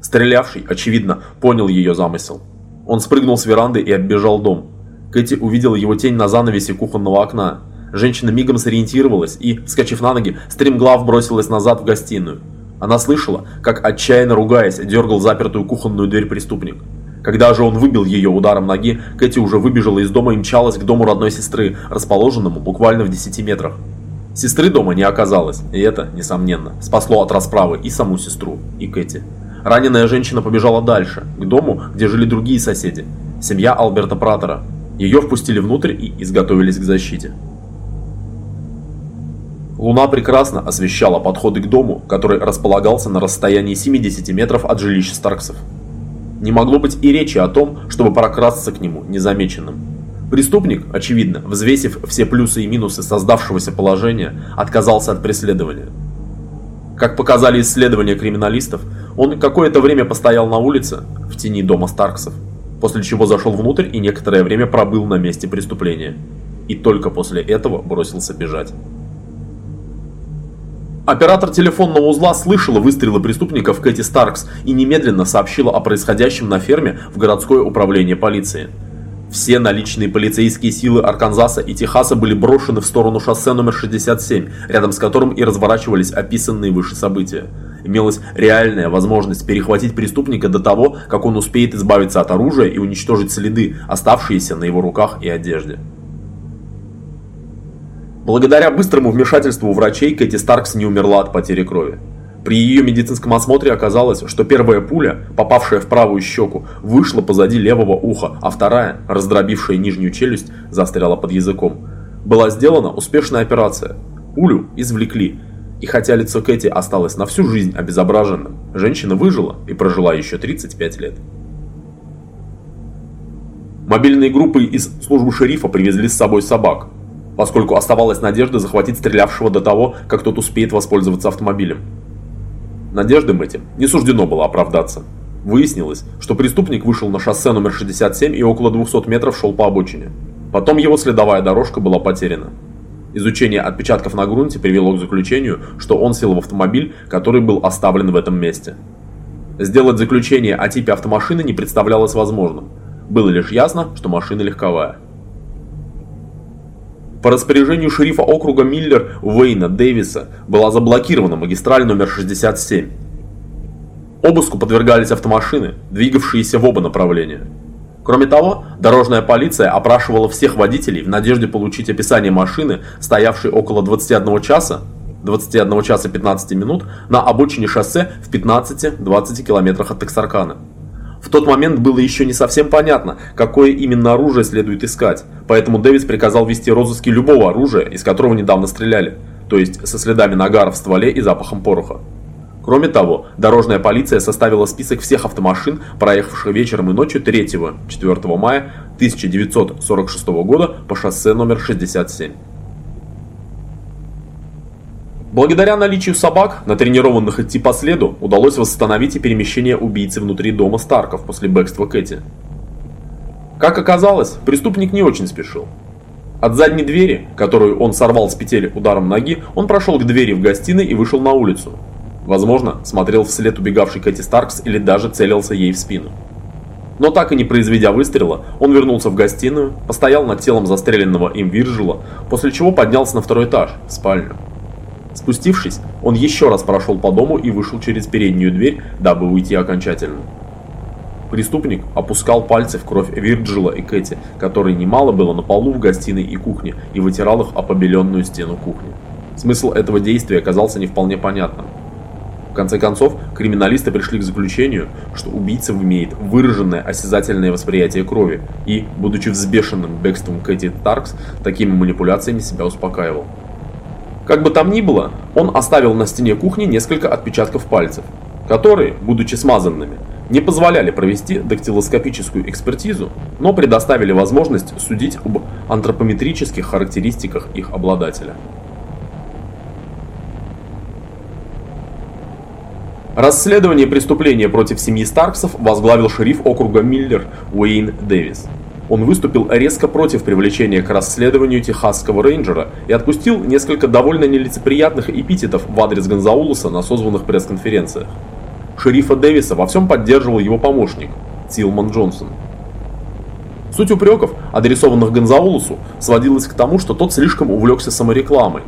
Стрелявший, очевидно, понял ее замысел. Он спрыгнул с веранды и оббежал дом. Кэти увидела его тень на занавесе кухонного окна. Женщина мигом сориентировалась и, вскочив на ноги, стремглав бросилась назад в гостиную. Она слышала, как отчаянно ругаясь, дергал запертую кухонную дверь преступник. Когда же он выбил ее ударом ноги, Кэти уже выбежала из дома и мчалась к дому родной сестры, расположенному буквально в 10 метрах. Сестры дома не оказалось, и это, несомненно, спасло от расправы и саму сестру, и Кэти. Раненая женщина побежала дальше, к дому, где жили другие соседи, семья Алберта Пратера. Ее впустили внутрь и изготовились к защите. Луна прекрасно освещала подходы к дому, который располагался на расстоянии 70 метров от жилища Старксов. Не могло быть и речи о том, чтобы прокрасться к нему незамеченным. Преступник, очевидно, взвесив все плюсы и минусы создавшегося положения, отказался от преследования. Как показали исследования криминалистов, он какое-то время постоял на улице, в тени дома Старксов, после чего зашел внутрь и некоторое время пробыл на месте преступления. И только после этого бросился бежать. Оператор телефонного узла слышала выстрелы преступников Кэти Старкс и немедленно сообщила о происходящем на ферме в городское управление полиции. Все наличные полицейские силы Арканзаса и Техаса были брошены в сторону шоссе номер 67, рядом с которым и разворачивались описанные выше события. Имелась реальная возможность перехватить преступника до того, как он успеет избавиться от оружия и уничтожить следы, оставшиеся на его руках и одежде. Благодаря быстрому вмешательству врачей Кэти Старкс не умерла от потери крови. При ее медицинском осмотре оказалось, что первая пуля, попавшая в правую щеку, вышла позади левого уха, а вторая, раздробившая нижнюю челюсть, застряла под языком. Была сделана успешная операция. Пулю извлекли, и хотя лицо Кэти осталось на всю жизнь обезображенным, женщина выжила и прожила еще 35 лет. Мобильные группы из службы шерифа привезли с собой собак, поскольку оставалась надежда захватить стрелявшего до того, как тот успеет воспользоваться автомобилем. Надеждам этим не суждено было оправдаться. Выяснилось, что преступник вышел на шоссе номер 67 и около 200 метров шел по обочине. Потом его следовая дорожка была потеряна. Изучение отпечатков на грунте привело к заключению, что он сел в автомобиль, который был оставлен в этом месте. Сделать заключение о типе автомашины не представлялось возможным. Было лишь ясно, что машина легковая. По распоряжению шерифа округа Миллер Уэйна Дэвиса была заблокирована магистраль номер 67. Обыску подвергались автомашины, двигавшиеся в оба направления. Кроме того, дорожная полиция опрашивала всех водителей в надежде получить описание машины, стоявшей около 21 часа, 21 часа 15 минут, на обочине шоссе в 15-20 километрах от Тексаркана. В тот момент было еще не совсем понятно, какое именно оружие следует искать, поэтому Дэвис приказал вести розыски любого оружия, из которого недавно стреляли, то есть со следами нагара в стволе и запахом пороха. Кроме того, дорожная полиция составила список всех автомашин, проехавших вечером и ночью 3-4 мая 1946 года по шоссе номер 67. Благодаря наличию собак, натренированных идти по следу, удалось восстановить и перемещение убийцы внутри дома Старков после бегства Кэти. Как оказалось, преступник не очень спешил. От задней двери, которую он сорвал с петель ударом ноги, он прошел к двери в гостиной и вышел на улицу, Возможно, смотрел вслед убегавшей Кэти Старкс или даже целился ей в спину. Но так и не произведя выстрела, он вернулся в гостиную, постоял над телом застреленного им Виржила, после чего поднялся на второй этаж, в спальню. Спустившись, он еще раз прошел по дому и вышел через переднюю дверь, дабы уйти окончательно. Преступник опускал пальцы в кровь Вирджила и Кэти, которой немало было на полу в гостиной и кухне, и вытирал их о побеленную стену кухни. Смысл этого действия оказался не вполне понятным. В конце концов, криминалисты пришли к заключению, что убийца имеет выраженное осязательное восприятие крови и, будучи взбешенным бегством Кэти Таркс, такими манипуляциями себя успокаивал. Как бы там ни было, он оставил на стене кухни несколько отпечатков пальцев, которые, будучи смазанными, не позволяли провести дактилоскопическую экспертизу, но предоставили возможность судить об антропометрических характеристиках их обладателя. Расследование преступления против семьи Старксов возглавил шериф округа Миллер Уэйн Дэвис. Он выступил резко против привлечения к расследованию техасского рейнджера и отпустил несколько довольно нелицеприятных эпитетов в адрес Гонзаулуса на созванных пресс-конференциях. Шерифа Дэвиса во всем поддерживал его помощник, Тилман Джонсон. Суть упреков, адресованных Гонзаулусу, сводилась к тому, что тот слишком увлекся саморекламой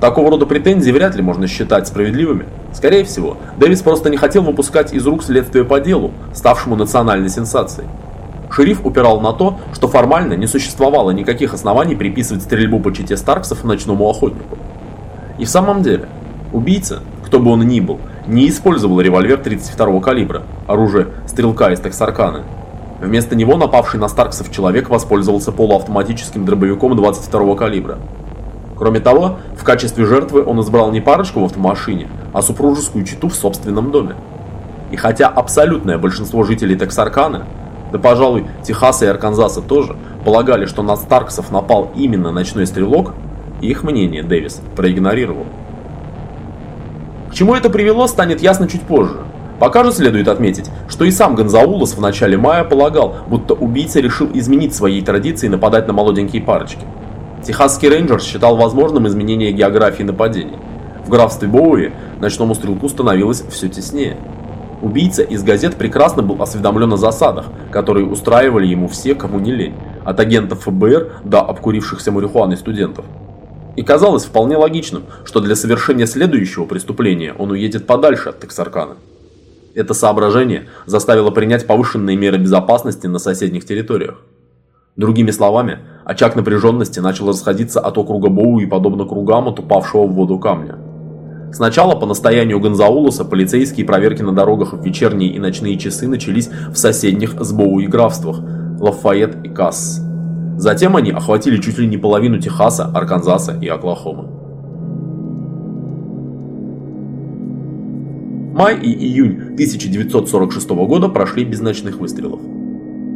Такого рода претензии вряд ли можно считать справедливыми. Скорее всего, Дэвис просто не хотел выпускать из рук следствие по делу, ставшему национальной сенсацией. Шериф упирал на то, что формально не существовало никаких оснований приписывать стрельбу по чете Старксов ночному охотнику. И в самом деле, убийца, кто бы он ни был, не использовал револьвер 32-го калибра, оружие стрелка из Тексаркана. Вместо него напавший на Старксов человек воспользовался полуавтоматическим дробовиком 22-го калибра. Кроме того, в качестве жертвы он избрал не парочку в автомашине, а супружескую чету в собственном доме. И хотя абсолютное большинство жителей Тексаркана, да пожалуй Техаса и Арканзаса тоже, полагали, что на Старксов напал именно ночной стрелок, их мнение Дэвис проигнорировал. К чему это привело, станет ясно чуть позже. Пока же следует отметить, что и сам Гонзаулос в начале мая полагал, будто убийца решил изменить своей традиции нападать на молоденькие парочки. Техасский рейнджер считал возможным изменение географии нападений. В графстве Боуи ночному стрелку становилось все теснее. Убийца из газет прекрасно был осведомлен о засадах, которые устраивали ему все, кому не лень, от агентов ФБР до обкурившихся марихуаной студентов. И казалось вполне логичным, что для совершения следующего преступления он уедет подальше от Тексаркана. Это соображение заставило принять повышенные меры безопасности на соседних территориях. Другими словами, очаг напряженности начал расходиться от округа Боу и подобно кругам от упавшего в воду камня. Сначала по настоянию Гонзаулоса полицейские проверки на дорогах в вечерние и ночные часы начались в соседних с Боуи графствах – Лафайет и Касс. Затем они охватили чуть ли не половину Техаса, Арканзаса и Оклахомы. Май и июнь 1946 года прошли без ночных выстрелов.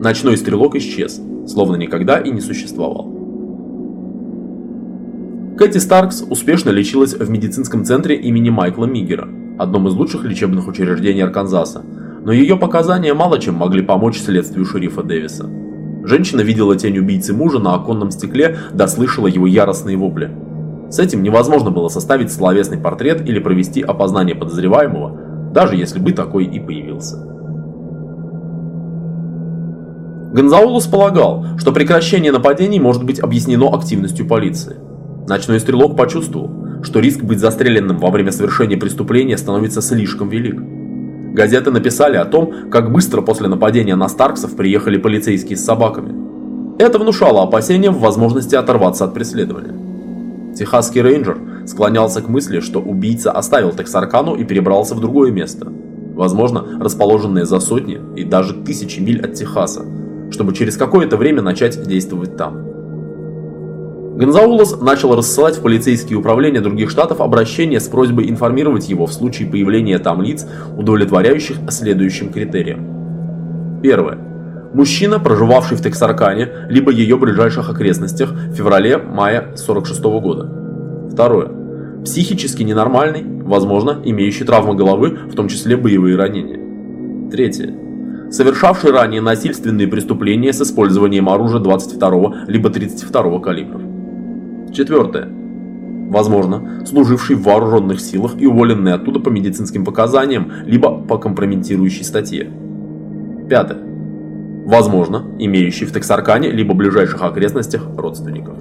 Ночной стрелок исчез – словно никогда и не существовал. Кэти Старкс успешно лечилась в медицинском центре имени Майкла Мигера, одном из лучших лечебных учреждений Арканзаса, но ее показания мало чем могли помочь следствию шерифа Дэвиса. Женщина видела тень убийцы мужа на оконном стекле, да слышала его яростные вопли. С этим невозможно было составить словесный портрет или провести опознание подозреваемого, даже если бы такой и появился. Гонзаулус полагал, что прекращение нападений может быть объяснено активностью полиции. Ночной стрелок почувствовал, что риск быть застреленным во время совершения преступления становится слишком велик. Газеты написали о том, как быстро после нападения на Старксов приехали полицейские с собаками. Это внушало опасения в возможности оторваться от преследования. Техасский рейнджер склонялся к мысли, что убийца оставил Тексаркану и перебрался в другое место, возможно, расположенное за сотни и даже тысячи миль от Техаса, чтобы через какое-то время начать действовать там. Гонзаулос начал рассылать в полицейские управления других штатов обращения с просьбой информировать его в случае появления там лиц, удовлетворяющих следующим критериям. Первое. Мужчина, проживавший в Тексаркане, либо ее ближайших окрестностях в феврале-мае 46 года. Второе. Психически ненормальный, возможно, имеющий травмы головы, в том числе боевые ранения. Третье. Совершавший ранее насильственные преступления с использованием оружия 22 либо 32 калибров. Четвертое. Возможно, служивший в вооруженных силах и уволенный оттуда по медицинским показаниям, либо по компрометирующей статье. Пятое. Возможно, имеющий в Тексаркане либо ближайших окрестностях родственников.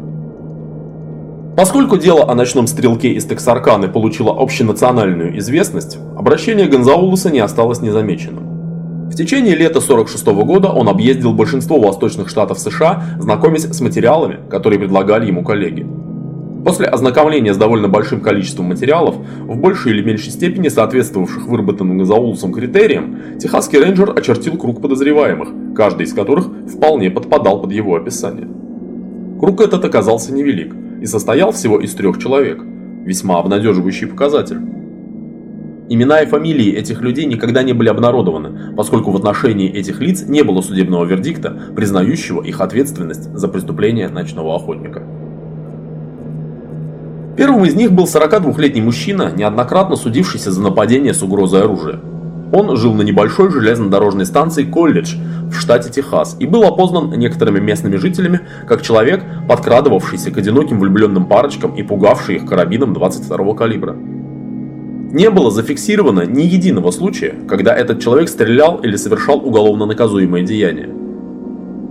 Поскольку дело о ночном стрелке из Тексарканы получило общенациональную известность, обращение Гонзаулуса не осталось незамеченным. В течение лета 46 -го года он объездил большинство восточных штатов США, знакомясь с материалами, которые предлагали ему коллеги. После ознакомления с довольно большим количеством материалов, в большей или меньшей степени соответствовавших выработанным Заулусом критериям, техасский рейнджер очертил круг подозреваемых, каждый из которых вполне подпадал под его описание. Круг этот оказался невелик и состоял всего из трех человек, весьма обнадеживающий показатель. Имена и фамилии этих людей никогда не были обнародованы, поскольку в отношении этих лиц не было судебного вердикта, признающего их ответственность за преступление ночного охотника. Первым из них был 42-летний мужчина, неоднократно судившийся за нападение с угрозой оружия. Он жил на небольшой железнодорожной станции Колледж в штате Техас и был опознан некоторыми местными жителями как человек, подкрадывавшийся к одиноким влюбленным парочкам и пугавший их карабином 22 калибра. Не было зафиксировано ни единого случая, когда этот человек стрелял или совершал уголовно наказуемое деяние.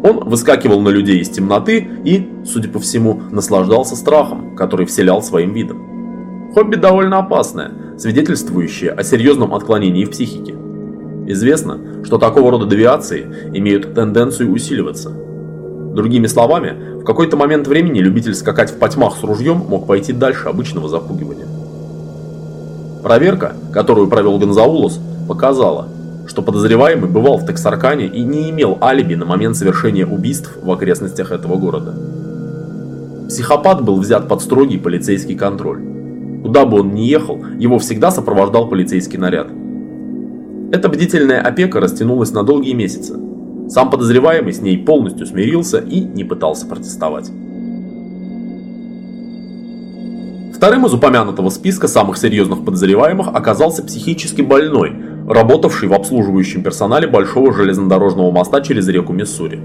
Он выскакивал на людей из темноты и, судя по всему, наслаждался страхом, который вселял своим видом. Хобби довольно опасное, свидетельствующее о серьезном отклонении в психике. Известно, что такого рода девиации имеют тенденцию усиливаться. Другими словами, в какой-то момент времени любитель скакать в потьмах с ружьем мог пойти дальше обычного запугивания. Проверка, которую провел Гонзаулос, показала, что подозреваемый бывал в Тексаркане и не имел алиби на момент совершения убийств в окрестностях этого города. Психопат был взят под строгий полицейский контроль. Куда бы он ни ехал, его всегда сопровождал полицейский наряд. Эта бдительная опека растянулась на долгие месяцы. Сам подозреваемый с ней полностью смирился и не пытался протестовать. Вторым из упомянутого списка самых серьезных подозреваемых оказался психически больной, работавший в обслуживающем персонале большого железнодорожного моста через реку Миссури.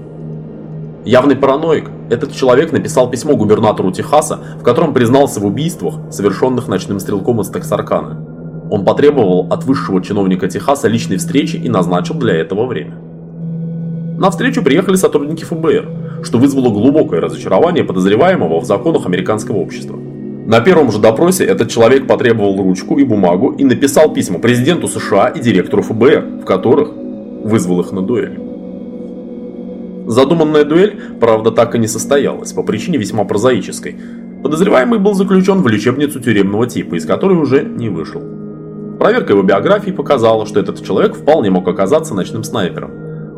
Явный параноик, этот человек написал письмо губернатору Техаса, в котором признался в убийствах, совершенных ночным стрелком из Тексаркана. Он потребовал от высшего чиновника Техаса личной встречи и назначил для этого время. На встречу приехали сотрудники ФБР, что вызвало глубокое разочарование подозреваемого в законах американского общества. На первом же допросе этот человек потребовал ручку и бумагу и написал письма президенту США и директору ФБР, в которых вызвал их на дуэль. Задуманная дуэль, правда, так и не состоялась, по причине весьма прозаической. Подозреваемый был заключен в лечебницу тюремного типа, из которой уже не вышел. Проверка его биографии показала, что этот человек вполне мог оказаться ночным снайпером.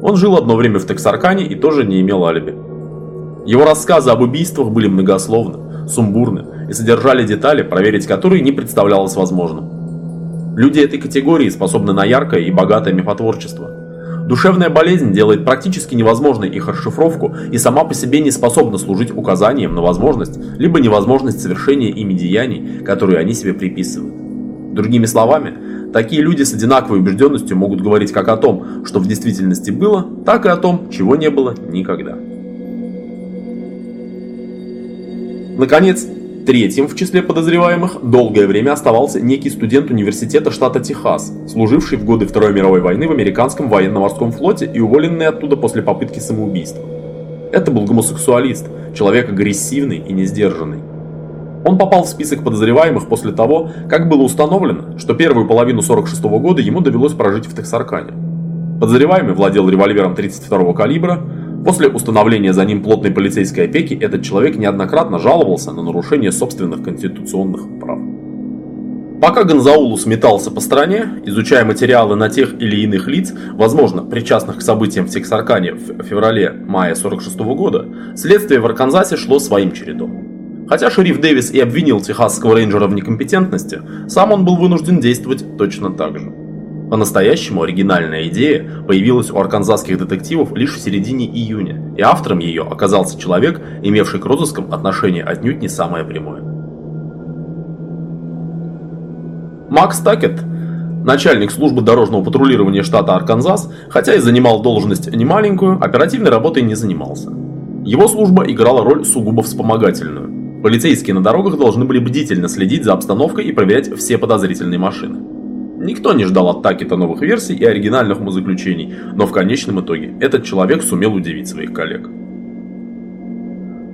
Он жил одно время в Тексаркане и тоже не имел алиби. Его рассказы об убийствах были многословны, сумбурны, и содержали детали, проверить которые не представлялось возможным. Люди этой категории способны на яркое и богатое мифотворчество. Душевная болезнь делает практически невозможной их расшифровку и сама по себе не способна служить указанием на возможность, либо невозможность совершения ими деяний, которые они себе приписывают. Другими словами, такие люди с одинаковой убежденностью могут говорить как о том, что в действительности было, так и о том, чего не было никогда. Наконец, Третьим в числе подозреваемых долгое время оставался некий студент университета штата Техас, служивший в годы Второй мировой войны в американском военно-морском флоте и уволенный оттуда после попытки самоубийства. Это был гомосексуалист, человек агрессивный и несдержанный. Он попал в список подозреваемых после того, как было установлено, что первую половину 46 -го года ему довелось прожить в Техсаркане. Подозреваемый владел револьвером 32 калибра, После установления за ним плотной полицейской опеки этот человек неоднократно жаловался на нарушение собственных конституционных прав. Пока Гонзаулус метался по стране, изучая материалы на тех или иных лиц, возможно, причастных к событиям в Тексаркане в феврале-мае 46 года, следствие в Арканзасе шло своим чередом. Хотя шериф Дэвис и обвинил техасского рейнджера в некомпетентности, сам он был вынужден действовать точно так же. По-настоящему оригинальная идея появилась у арканзасских детективов лишь в середине июня, и автором ее оказался человек, имевший к розыскам отношение отнюдь не самое прямое. Макс Такет, начальник службы дорожного патрулирования штата Арканзас, хотя и занимал должность немаленькую, оперативной работой не занимался. Его служба играла роль сугубо вспомогательную. Полицейские на дорогах должны были бдительно следить за обстановкой и проверять все подозрительные машины. Никто не ждал от Такета новых версий и оригинальных умозаключений, но в конечном итоге этот человек сумел удивить своих коллег.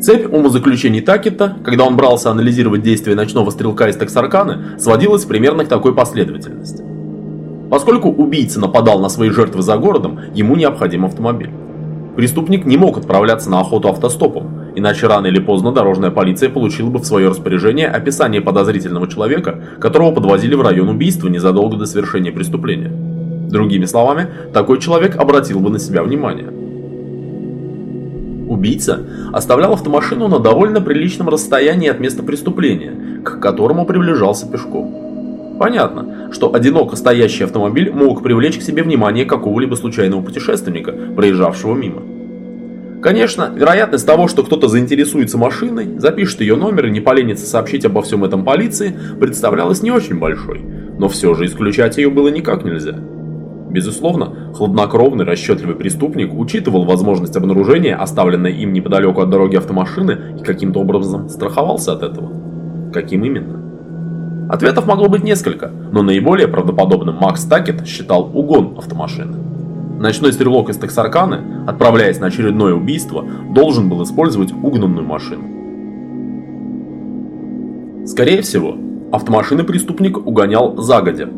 Цепь умозаключений Такета, когда он брался анализировать действия ночного стрелка из Тексарканы, сводилась примерно к такой последовательности. Поскольку убийца нападал на свои жертвы за городом, ему необходим автомобиль. Преступник не мог отправляться на охоту автостопом, иначе рано или поздно дорожная полиция получила бы в свое распоряжение описание подозрительного человека, которого подвозили в район убийства незадолго до совершения преступления. Другими словами, такой человек обратил бы на себя внимание. Убийца оставлял автомашину на довольно приличном расстоянии от места преступления, к которому приближался пешком. Понятно, что одиноко стоящий автомобиль мог привлечь к себе внимание какого-либо случайного путешественника, проезжавшего мимо. Конечно, вероятность того, что кто-то заинтересуется машиной, запишет ее номер и не поленится сообщить обо всем этом полиции, представлялась не очень большой, но все же исключать ее было никак нельзя. Безусловно, хладнокровный, расчетливый преступник учитывал возможность обнаружения, оставленной им неподалеку от дороги автомашины, и каким-то образом страховался от этого. Каким именно? Ответов могло быть несколько, но наиболее правдоподобным Макс Такет считал угон автомашины. Ночной стрелок из Тексарканы, отправляясь на очередное убийство, должен был использовать угнанную машину. Скорее всего, автомашины преступник угонял загодя.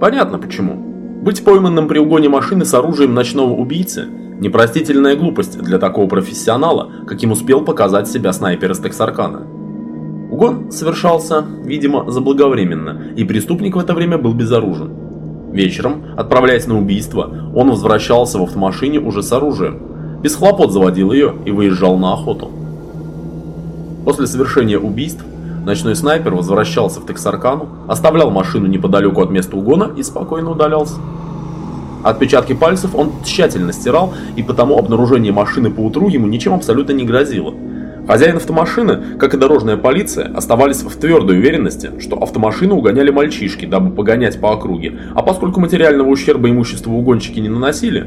Понятно почему. Быть пойманным при угоне машины с оружием ночного убийцы – непростительная глупость для такого профессионала, каким успел показать себя снайпер из Тексаркана. Угон совершался, видимо, заблаговременно, и преступник в это время был безоружен. Вечером, отправляясь на убийство, он возвращался в автомашине уже с оружием, без хлопот заводил ее и выезжал на охоту. После совершения убийств ночной снайпер возвращался в Тексаркану, оставлял машину неподалеку от места угона и спокойно удалялся. Отпечатки пальцев он тщательно стирал, и потому обнаружение машины по утру ему ничем абсолютно не грозило – Хозяин автомашины, как и дорожная полиция, оставались в твердой уверенности, что автомашину угоняли мальчишки, дабы погонять по округе, а поскольку материального ущерба имуществу угонщики не наносили,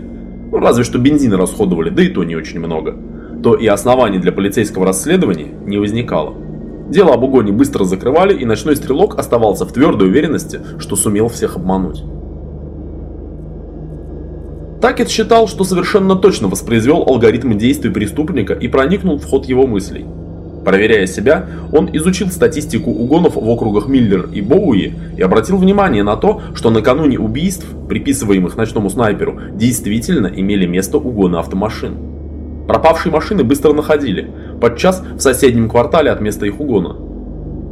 ну разве что бензин расходовали, да и то не очень много, то и оснований для полицейского расследования не возникало. Дело об угоне быстро закрывали, и ночной стрелок оставался в твердой уверенности, что сумел всех обмануть. Такет считал, что совершенно точно воспроизвел алгоритмы действий преступника и проникнул в ход его мыслей. Проверяя себя, он изучил статистику угонов в округах Миллер и Боуи и обратил внимание на то, что накануне убийств, приписываемых ночному снайперу, действительно имели место угоны автомашин. Пропавшие машины быстро находили, подчас в соседнем квартале от места их угона.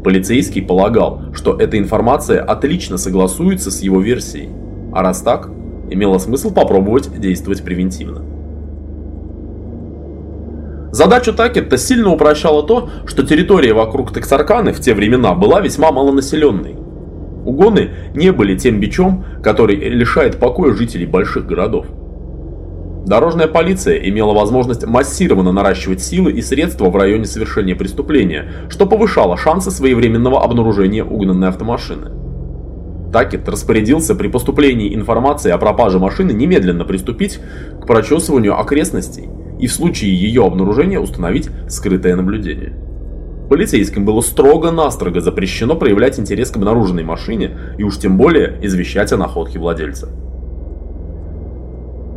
Полицейский полагал, что эта информация отлично согласуется с его версией. А раз так, имело смысл попробовать действовать превентивно. Задачу Такетта сильно упрощало то, что территория вокруг Тексарканы в те времена была весьма малонаселенной. Угоны не были тем бичом, который лишает покоя жителей больших городов. Дорожная полиция имела возможность массированно наращивать силы и средства в районе совершения преступления, что повышало шансы своевременного обнаружения угнанной автомашины. Такет распорядился при поступлении информации о пропаже машины немедленно приступить к прочесыванию окрестностей и в случае ее обнаружения установить скрытое наблюдение. Полицейским было строго-настрого запрещено проявлять интерес к обнаруженной машине и уж тем более извещать о находке владельца.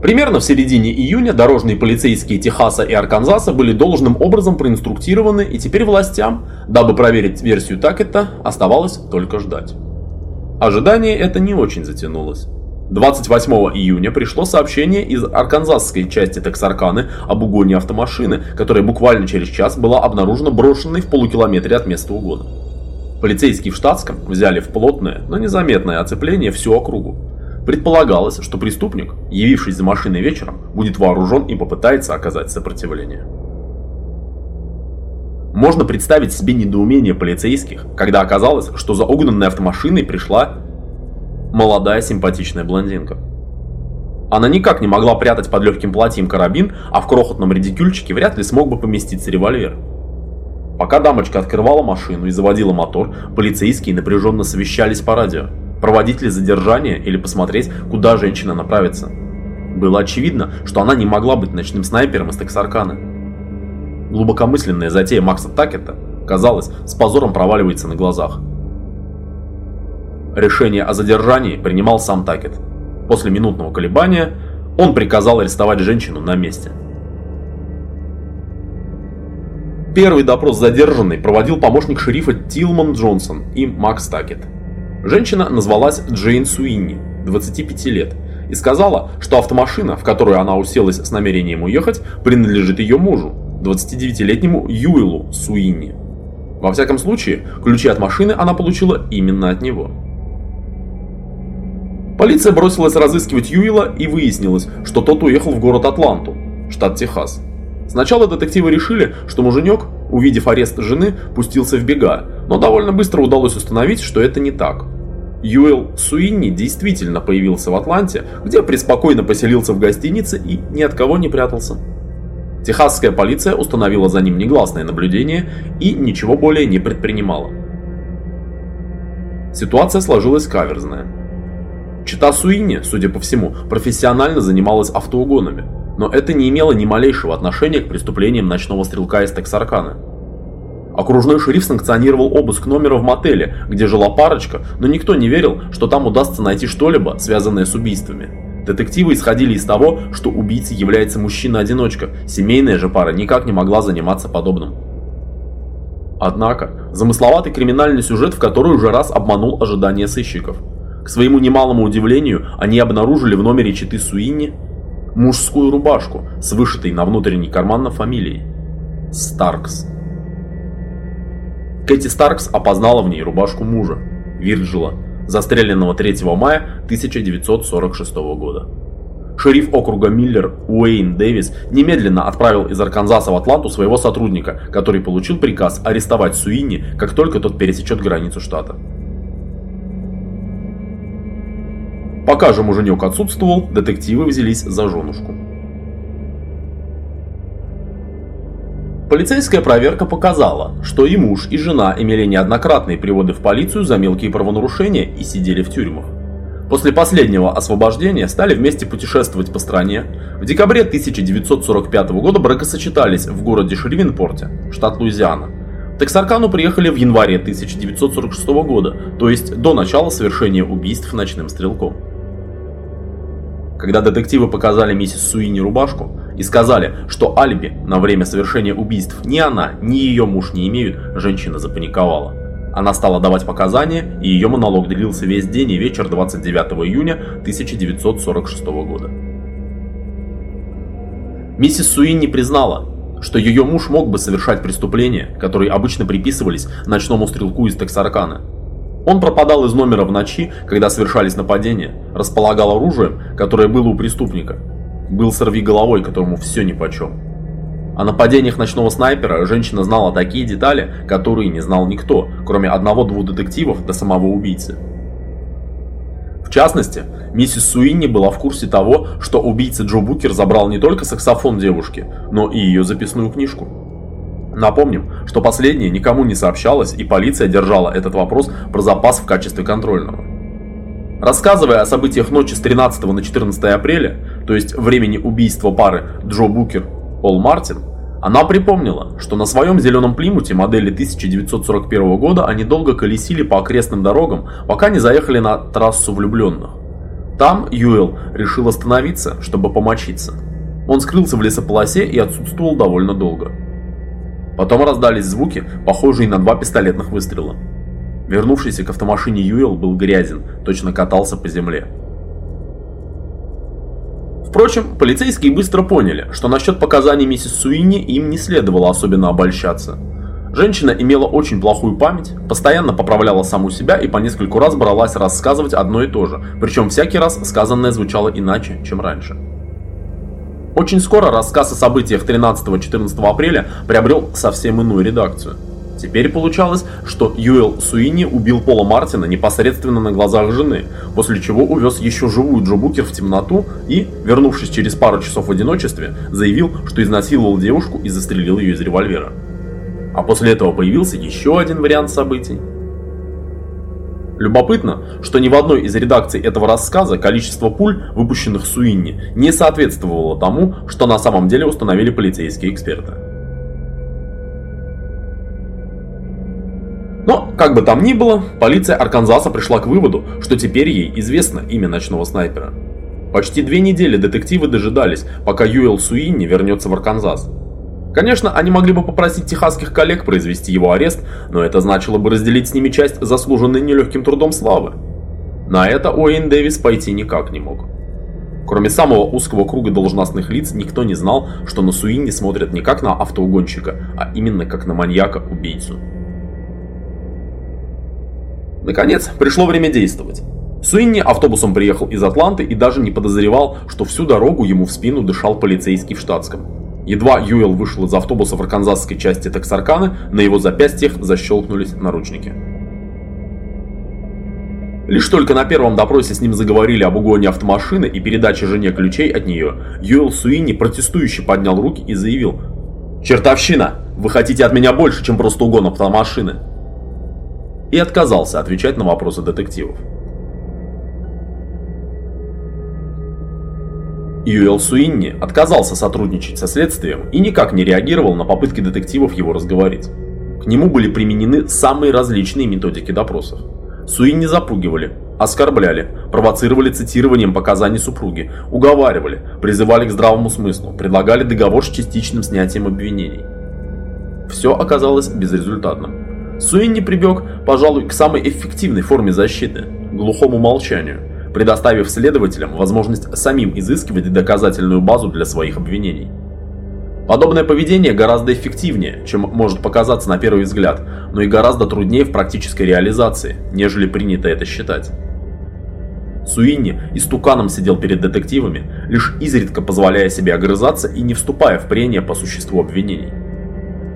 Примерно в середине июня дорожные полицейские Техаса и Арканзаса были должным образом проинструктированы, и теперь властям, дабы проверить версию Такета, оставалось только ждать. Ожидание это не очень затянулось. 28 июня пришло сообщение из арканзасской части Тексарканы об угоне автомашины, которая буквально через час была обнаружена брошенной в полукилометре от места угона. Полицейские в штатском взяли в плотное, но незаметное оцепление всю округу. Предполагалось, что преступник, явившись за машиной вечером, будет вооружен и попытается оказать сопротивление. Можно представить себе недоумение полицейских, когда оказалось, что за угнанной автомашиной пришла молодая симпатичная блондинка. Она никак не могла прятать под легким платьем карабин, а в крохотном редикюльчике вряд ли смог бы поместиться револьвер. Пока дамочка открывала машину и заводила мотор, полицейские напряженно совещались по радио проводить ли задержание или посмотреть, куда женщина направится. Было очевидно, что она не могла быть ночным снайпером из Тексаркана. Глубокомысленная затея Макса Такета, казалось, с позором проваливается на глазах. Решение о задержании принимал сам Такет. После минутного колебания он приказал арестовать женщину на месте. Первый допрос задержанной проводил помощник шерифа Тилман Джонсон и Макс Такет. Женщина назвалась Джейн Суинни, 25 лет, и сказала, что автомашина, в которую она уселась с намерением уехать, принадлежит ее мужу, 29-летнему Юэлу Суинни. Во всяком случае, ключи от машины она получила именно от него. Полиция бросилась разыскивать Юэла и выяснилось, что тот уехал в город Атланту, штат Техас. Сначала детективы решили, что муженек, увидев арест жены, пустился в бега, но довольно быстро удалось установить, что это не так. Юэл Суинни действительно появился в Атланте, где преспокойно поселился в гостинице и ни от кого не прятался. Техасская полиция установила за ним негласное наблюдение и ничего более не предпринимала. Ситуация сложилась каверзная. Чита Суинни, судя по всему, профессионально занималась автоугонами, но это не имело ни малейшего отношения к преступлениям ночного стрелка из Тексаркана. Окружной шериф санкционировал обыск номера в мотеле, где жила парочка, но никто не верил, что там удастся найти что-либо, связанное с убийствами. Детективы исходили из того, что убийцей является мужчина-одиночка, семейная же пара никак не могла заниматься подобным. Однако, замысловатый криминальный сюжет в который уже раз обманул ожидания сыщиков. К своему немалому удивлению, они обнаружили в номере читы Суини мужскую рубашку с вышитой на внутренний карман на фамилией – Старкс. Кэти Старкс опознала в ней рубашку мужа, Вирджила, застреленного 3 мая 1946 года. Шериф округа Миллер Уэйн Дэвис немедленно отправил из Арканзаса в Атланту своего сотрудника, который получил приказ арестовать Суини, как только тот пересечет границу штата. Пока же муженек отсутствовал, детективы взялись за женушку. Полицейская проверка показала, что и муж, и жена имели неоднократные приводы в полицию за мелкие правонарушения и сидели в тюрьмах. После последнего освобождения стали вместе путешествовать по стране. В декабре 1945 года бракосочетались в городе Шривенпорте, штат Луизиана. Тексаркану приехали в январе 1946 года, то есть до начала совершения убийств ночным стрелком. Когда детективы показали миссис Суини рубашку и сказали, что алиби на время совершения убийств ни она, ни ее муж не имеют, женщина запаниковала. Она стала давать показания, и ее монолог длился весь день и вечер 29 июня 1946 года. Миссис Суини признала, что ее муж мог бы совершать преступления, которые обычно приписывались ночному стрелку из Тексаркана, он пропадал из номера в ночи, когда совершались нападения, располагал оружием, которое было у преступника. Был сорви головой, которому все нипочем. О нападениях ночного снайпера женщина знала такие детали, которые не знал никто, кроме одного-двух детективов до самого убийцы. В частности, миссис Суинни была в курсе того, что убийца Джо Букер забрал не только саксофон девушки, но и ее записную книжку. Напомним, что последнее никому не сообщалось, и полиция держала этот вопрос про запас в качестве контрольного. Рассказывая о событиях ночи с 13 на 14 апреля, то есть времени убийства пары Джо Букер Пол Мартин, она припомнила, что на своем зеленом Плимуте модели 1941 года они долго колесили по окрестным дорогам, пока не заехали на трассу влюбленных. Там Юэл решил остановиться, чтобы помочиться. Он скрылся в лесополосе и отсутствовал довольно долго. Потом раздались звуки, похожие на два пистолетных выстрела. Вернувшийся к автомашине Юэл был грязен, точно катался по земле. Впрочем, полицейские быстро поняли, что насчет показаний миссис Суини им не следовало особенно обольщаться. Женщина имела очень плохую память, постоянно поправляла саму себя и по нескольку раз бралась рассказывать одно и то же, причем всякий раз сказанное звучало иначе, чем раньше. Очень скоро рассказ о событиях 13-14 апреля приобрел совсем иную редакцию – Теперь получалось, что Юэл Суини убил Пола Мартина непосредственно на глазах жены, после чего увез еще живую Джо Букер в темноту и, вернувшись через пару часов в одиночестве, заявил, что изнасиловал девушку и застрелил ее из револьвера. А после этого появился еще один вариант событий. Любопытно, что ни в одной из редакций этого рассказа количество пуль, выпущенных Суинни, не соответствовало тому, что на самом деле установили полицейские эксперты. Но, как бы там ни было, полиция Арканзаса пришла к выводу, что теперь ей известно имя ночного снайпера. Почти две недели детективы дожидались, пока Юэл Суинни вернется в Арканзас. Конечно, они могли бы попросить техасских коллег произвести его арест, но это значило бы разделить с ними часть заслуженной нелегким трудом славы. На это Уэйн Дэвис пойти никак не мог. Кроме самого узкого круга должностных лиц, никто не знал, что на Суинни смотрят не как на автоугонщика, а именно как на маньяка-убийцу. Наконец, пришло время действовать. Суинни автобусом приехал из Атланты и даже не подозревал, что всю дорогу ему в спину дышал полицейский в штатском. Едва Юэл вышел из автобуса в арканзасской части Тексарканы, на его запястьях защелкнулись наручники. Лишь только на первом допросе с ним заговорили об угоне автомашины и передаче жене ключей от нее, Юэл Суини протестующе поднял руки и заявил «Чертовщина! Вы хотите от меня больше, чем просто угон автомашины!» и отказался отвечать на вопросы детективов. Юэл Суинни отказался сотрудничать со следствием и никак не реагировал на попытки детективов его разговорить. К нему были применены самые различные методики допросов. Суинни запугивали, оскорбляли, провоцировали цитированием показаний супруги, уговаривали, призывали к здравому смыслу, предлагали договор с частичным снятием обвинений. Все оказалось безрезультатным. Суинни прибег, пожалуй, к самой эффективной форме защиты – глухому молчанию, предоставив следователям возможность самим изыскивать доказательную базу для своих обвинений. Подобное поведение гораздо эффективнее, чем может показаться на первый взгляд, но и гораздо труднее в практической реализации, нежели принято это считать. Суинни истуканом сидел перед детективами, лишь изредка позволяя себе огрызаться и не вступая в прения по существу обвинений.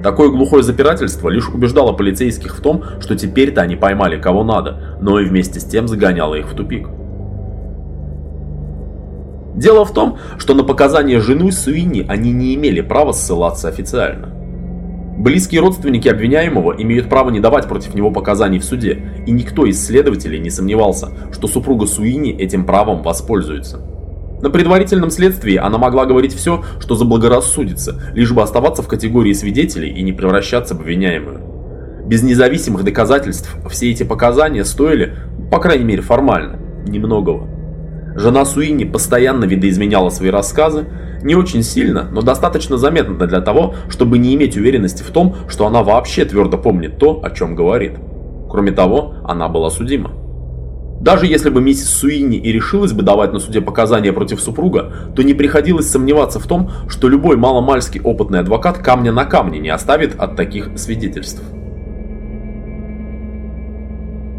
Такое глухое запирательство лишь убеждало полицейских в том, что теперь-то они поймали кого надо, но и вместе с тем загоняло их в тупик. Дело в том, что на показания жены Суини они не имели права ссылаться официально. Близкие родственники обвиняемого имеют право не давать против него показаний в суде, и никто из следователей не сомневался, что супруга Суини этим правом воспользуется. На предварительном следствии она могла говорить все, что заблагорассудится, лишь бы оставаться в категории свидетелей и не превращаться в обвиняемую. Без независимых доказательств все эти показания стоили, по крайней мере формально, немногого. Жена Суини постоянно видоизменяла свои рассказы, не очень сильно, но достаточно заметно для того, чтобы не иметь уверенности в том, что она вообще твердо помнит то, о чем говорит. Кроме того, она была судима. Даже если бы миссис Суини и решилась бы давать на суде показания против супруга, то не приходилось сомневаться в том, что любой маломальский опытный адвокат камня на камне не оставит от таких свидетельств.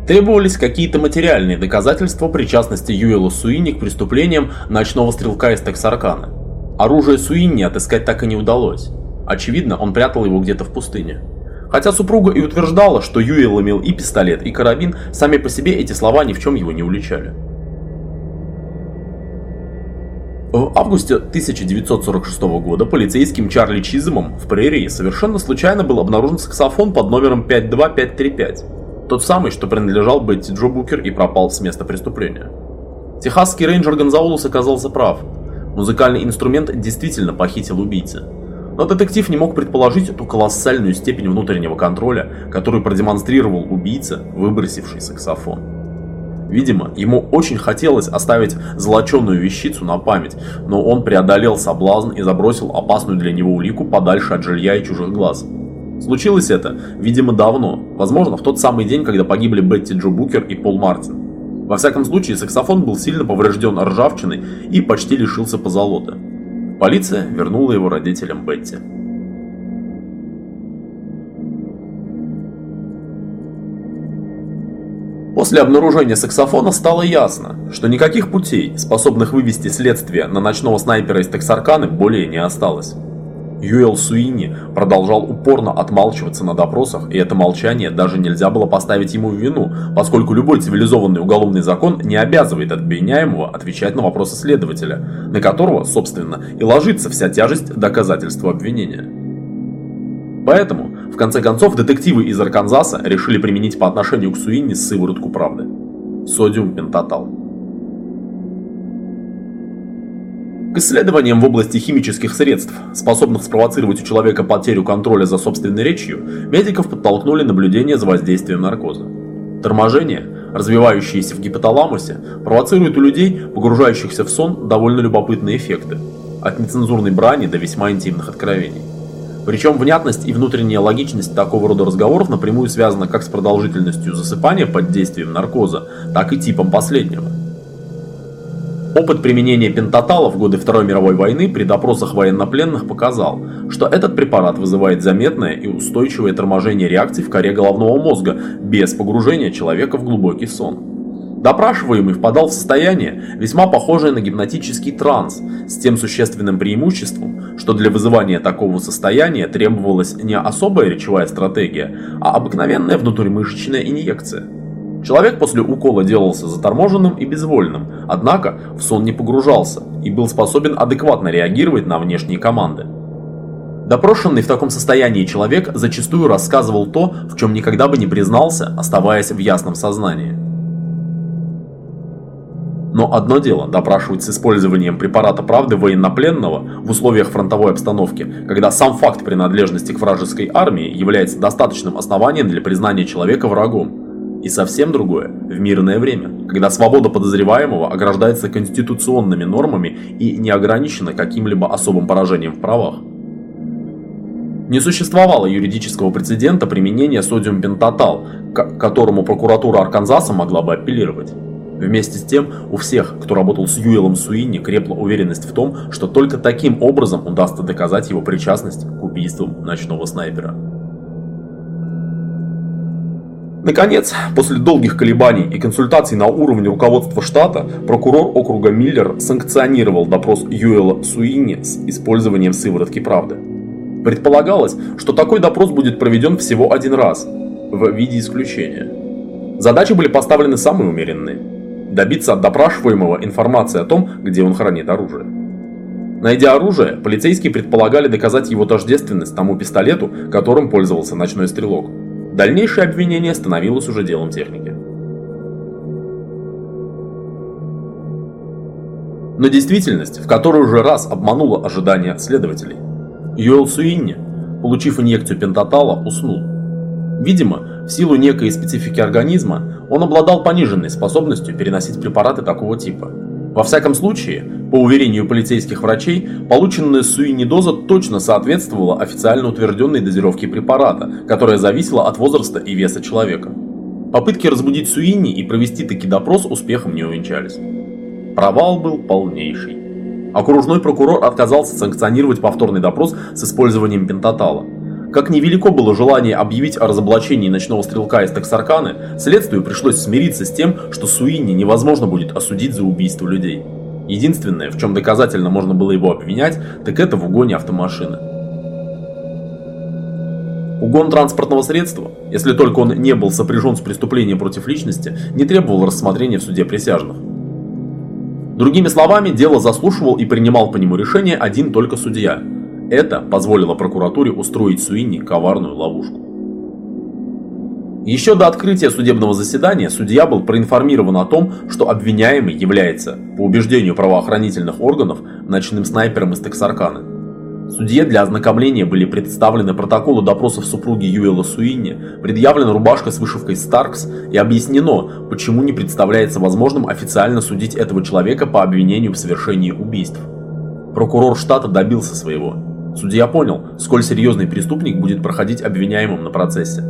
Требовались какие-то материальные доказательства причастности Юэла Суини к преступлениям ночного стрелка из Тексаркана. Оружие Суини отыскать так и не удалось. Очевидно, он прятал его где-то в пустыне. Хотя супруга и утверждала, что Юэл имел и пистолет, и карабин, сами по себе эти слова ни в чем его не уличали. В августе 1946 года полицейским Чарли Чиземом в прерии совершенно случайно был обнаружен саксофон под номером 52535. Тот самый, что принадлежал Бетти Джо Букер и пропал с места преступления. Техасский рейнджер Гонзаулус оказался прав. Музыкальный инструмент действительно похитил убийца. Но детектив не мог предположить ту колоссальную степень внутреннего контроля, которую продемонстрировал убийца, выбросивший саксофон. Видимо, ему очень хотелось оставить золоченую вещицу на память, но он преодолел соблазн и забросил опасную для него улику подальше от жилья и чужих глаз. Случилось это, видимо, давно, возможно, в тот самый день, когда погибли Бетти Джо Букер и Пол Мартин. Во всяком случае, саксофон был сильно поврежден ржавчиной и почти лишился позолоты. Полиция вернула его родителям Бетти. После обнаружения саксофона стало ясно, что никаких путей, способных вывести следствие на ночного снайпера из Тексарканы, более не осталось. Юэл Суини продолжал упорно отмалчиваться на допросах, и это молчание даже нельзя было поставить ему в вину, поскольку любой цивилизованный уголовный закон не обязывает обвиняемого отвечать на вопросы следователя, на которого, собственно, и ложится вся тяжесть доказательства обвинения. Поэтому, в конце концов, детективы из Арканзаса решили применить по отношению к Суини сыворотку правды. Содиум пентатал. К исследованиям в области химических средств, способных спровоцировать у человека потерю контроля за собственной речью, медиков подтолкнули наблюдения за воздействием наркоза. Торможение, развивающееся в гипоталамусе, провоцирует у людей, погружающихся в сон, довольно любопытные эффекты, от нецензурной брани до весьма интимных откровений. Причем внятность и внутренняя логичность такого рода разговоров напрямую связана как с продолжительностью засыпания под действием наркоза, так и типом последнего. Опыт применения пентатала в годы Второй мировой войны при допросах военнопленных показал, что этот препарат вызывает заметное и устойчивое торможение реакций в коре головного мозга без погружения человека в глубокий сон. Допрашиваемый впадал в состояние, весьма похожее на гипнотический транс, с тем существенным преимуществом, что для вызывания такого состояния требовалась не особая речевая стратегия, а обыкновенная внутримышечная инъекция. Человек после укола делался заторможенным и безвольным, однако в сон не погружался и был способен адекватно реагировать на внешние команды. Допрошенный в таком состоянии человек зачастую рассказывал то, в чем никогда бы не признался, оставаясь в ясном сознании. Но одно дело допрашивать с использованием препарата правды военнопленного в условиях фронтовой обстановки, когда сам факт принадлежности к вражеской армии является достаточным основанием для признания человека врагом. И совсем другое в мирное время, когда свобода подозреваемого ограждается конституционными нормами и не ограничена каким-либо особым поражением в правах. Не существовало юридического прецедента применения содиум пентатал, к которому прокуратура Арканзаса могла бы апеллировать. Вместе с тем, у всех, кто работал с Юэлом Суини, крепла уверенность в том, что только таким образом удастся доказать его причастность к убийствам ночного снайпера. Наконец, после долгих колебаний и консультаций на уровне руководства штата, прокурор округа Миллер санкционировал допрос Юэла Суини с использованием сыворотки правды. Предполагалось, что такой допрос будет проведен всего один раз, в виде исключения. Задачи были поставлены самые умеренные. Добиться от допрашиваемого информации о том, где он хранит оружие. Найдя оружие, полицейские предполагали доказать его тождественность тому пистолету, которым пользовался ночной стрелок. Дальнейшее обвинение становилось уже делом техники. Но действительность, в которой уже раз обманула ожидания следователей. Йоэл Суинни, получив инъекцию пентатала, уснул. Видимо, в силу некой специфики организма, он обладал пониженной способностью переносить препараты такого типа. Во всяком случае, по уверению полицейских врачей, полученная Суини доза точно соответствовала официально утвержденной дозировке препарата, которая зависела от возраста и веса человека. Попытки разбудить Суини и провести таки допрос успехом не увенчались. Провал был полнейший. Окружной прокурор отказался санкционировать повторный допрос с использованием пентатала. Как невелико было желание объявить о разоблачении ночного стрелка из Тексарканы, следствию пришлось смириться с тем, что Суини невозможно будет осудить за убийство людей. Единственное, в чем доказательно можно было его обвинять, так это в угоне автомашины. Угон транспортного средства, если только он не был сопряжен с преступлением против личности, не требовал рассмотрения в суде присяжных. Другими словами, дело заслушивал и принимал по нему решение один только судья. Это позволило прокуратуре устроить Суини коварную ловушку. Еще до открытия судебного заседания судья был проинформирован о том, что обвиняемый является, по убеждению правоохранительных органов, ночным снайпером из Тексаркана. Судье для ознакомления были представлены протоколы допросов супруги Юэла Суини, предъявлена рубашка с вышивкой Старкс и объяснено, почему не представляется возможным официально судить этого человека по обвинению в совершении убийств. Прокурор штата добился своего. Судья понял, сколь серьезный преступник будет проходить обвиняемым на процессе.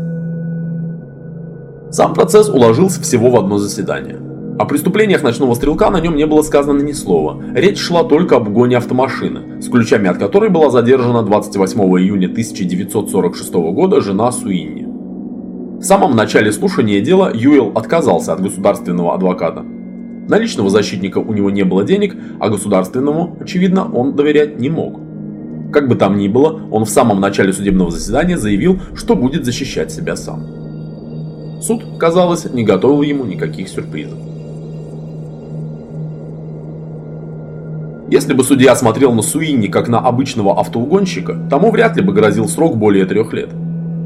Сам процесс уложился всего в одно заседание. О преступлениях ночного стрелка на нем не было сказано ни слова. Речь шла только об угоне автомашины, с ключами от которой была задержана 28 июня 1946 года жена Суинни. В самом начале слушания дела Юэл отказался от государственного адвоката. На личного защитника у него не было денег, а государственному, очевидно, он доверять не мог. Как бы там ни было, он в самом начале судебного заседания заявил, что будет защищать себя сам. Суд, казалось, не готовил ему никаких сюрпризов. Если бы судья смотрел на Суини как на обычного автоугонщика, тому вряд ли бы грозил срок более трех лет.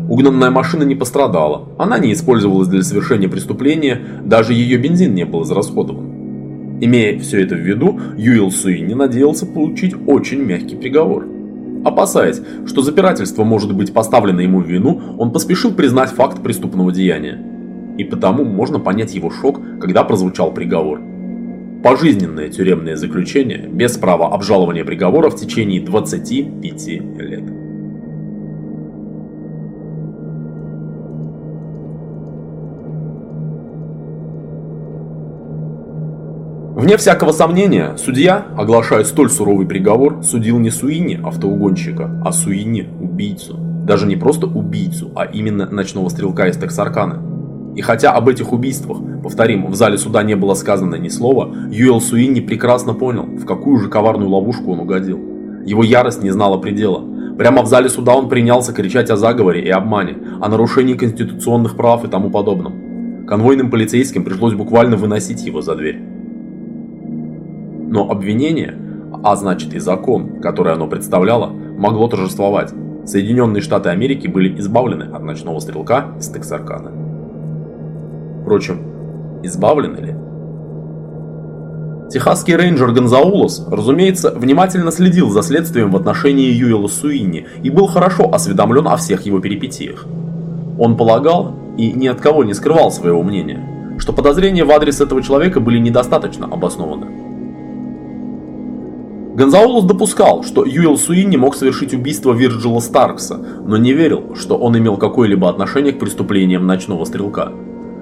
Угнанная машина не пострадала, она не использовалась для совершения преступления, даже ее бензин не был израсходован. Имея все это в виду, Юил Суини надеялся получить очень мягкий приговор. Опасаясь, что запирательство может быть поставлено ему в вину, он поспешил признать факт преступного деяния. И потому можно понять его шок, когда прозвучал приговор – Пожизненное тюремное заключение без права обжалования приговора в течение 25 лет. Вне всякого сомнения, судья, оглашая столь суровый приговор, судил не Суини, автоугонщика, а Суини, убийцу. Даже не просто убийцу, а именно ночного стрелка из Тексаркана. И хотя об этих убийствах, повторим, в зале суда не было сказано ни слова, Юэл Суинни прекрасно понял, в какую же коварную ловушку он угодил. Его ярость не знала предела. Прямо в зале суда он принялся кричать о заговоре и обмане, о нарушении конституционных прав и тому подобном. Конвойным полицейским пришлось буквально выносить его за дверь. Но обвинение, а значит и закон, который оно представляло, могло торжествовать. Соединенные Штаты Америки были избавлены от ночного стрелка из Тексаркана. Впрочем, избавлены ли? Техасский рейнджер Гонзаулос, разумеется, внимательно следил за следствием в отношении Юэла Суини и был хорошо осведомлен о всех его перипетиях. Он полагал, и ни от кого не скрывал своего мнения, что подозрения в адрес этого человека были недостаточно обоснованы. Гонзаулос допускал, что Юэл Суини мог совершить убийство Вирджила Старкса, но не верил, что он имел какое-либо отношение к преступлениям ночного стрелка.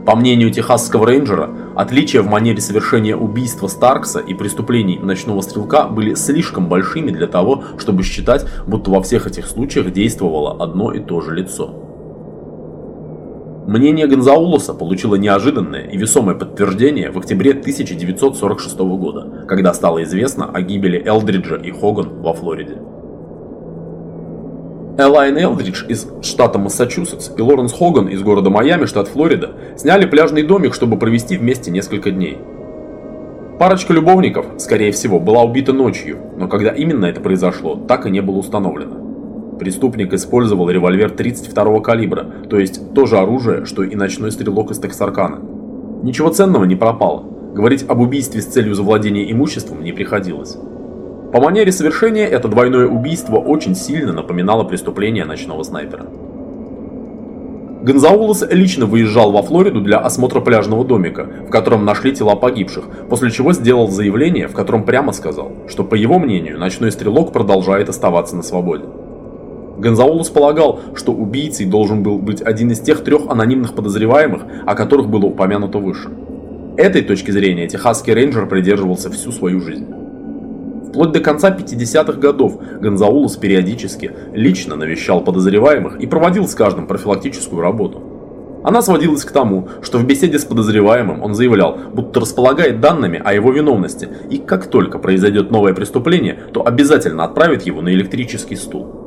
По мнению техасского рейнджера, отличия в манере совершения убийства Старкса и преступлений ночного стрелка были слишком большими для того, чтобы считать, будто во всех этих случаях действовало одно и то же лицо. Мнение Гонзаулоса получило неожиданное и весомое подтверждение в октябре 1946 года, когда стало известно о гибели Элдриджа и Хоган во Флориде. Элайн Элдридж из штата Массачусетс и Лоренс Хоган из города Майами, штат Флорида, сняли пляжный домик, чтобы провести вместе несколько дней. Парочка любовников, скорее всего, была убита ночью, но когда именно это произошло, так и не было установлено. Преступник использовал револьвер 32 калибра, то есть то же оружие, что и ночной стрелок из Тексаркана. Ничего ценного не пропало. Говорить об убийстве с целью завладения имуществом не приходилось. По манере совершения это двойное убийство очень сильно напоминало преступление ночного снайпера. Гонзаулос лично выезжал во Флориду для осмотра пляжного домика, в котором нашли тела погибших, после чего сделал заявление, в котором прямо сказал, что по его мнению ночной стрелок продолжает оставаться на свободе. Гонзаулос полагал, что убийцей должен был быть один из тех трех анонимных подозреваемых, о которых было упомянуто выше. Этой точки зрения техасский рейнджер придерживался всю свою жизнь. Вплоть до конца 50-х годов Гонзаулос периодически лично навещал подозреваемых и проводил с каждым профилактическую работу. Она сводилась к тому, что в беседе с подозреваемым он заявлял, будто располагает данными о его виновности, и как только произойдет новое преступление, то обязательно отправит его на электрический стул.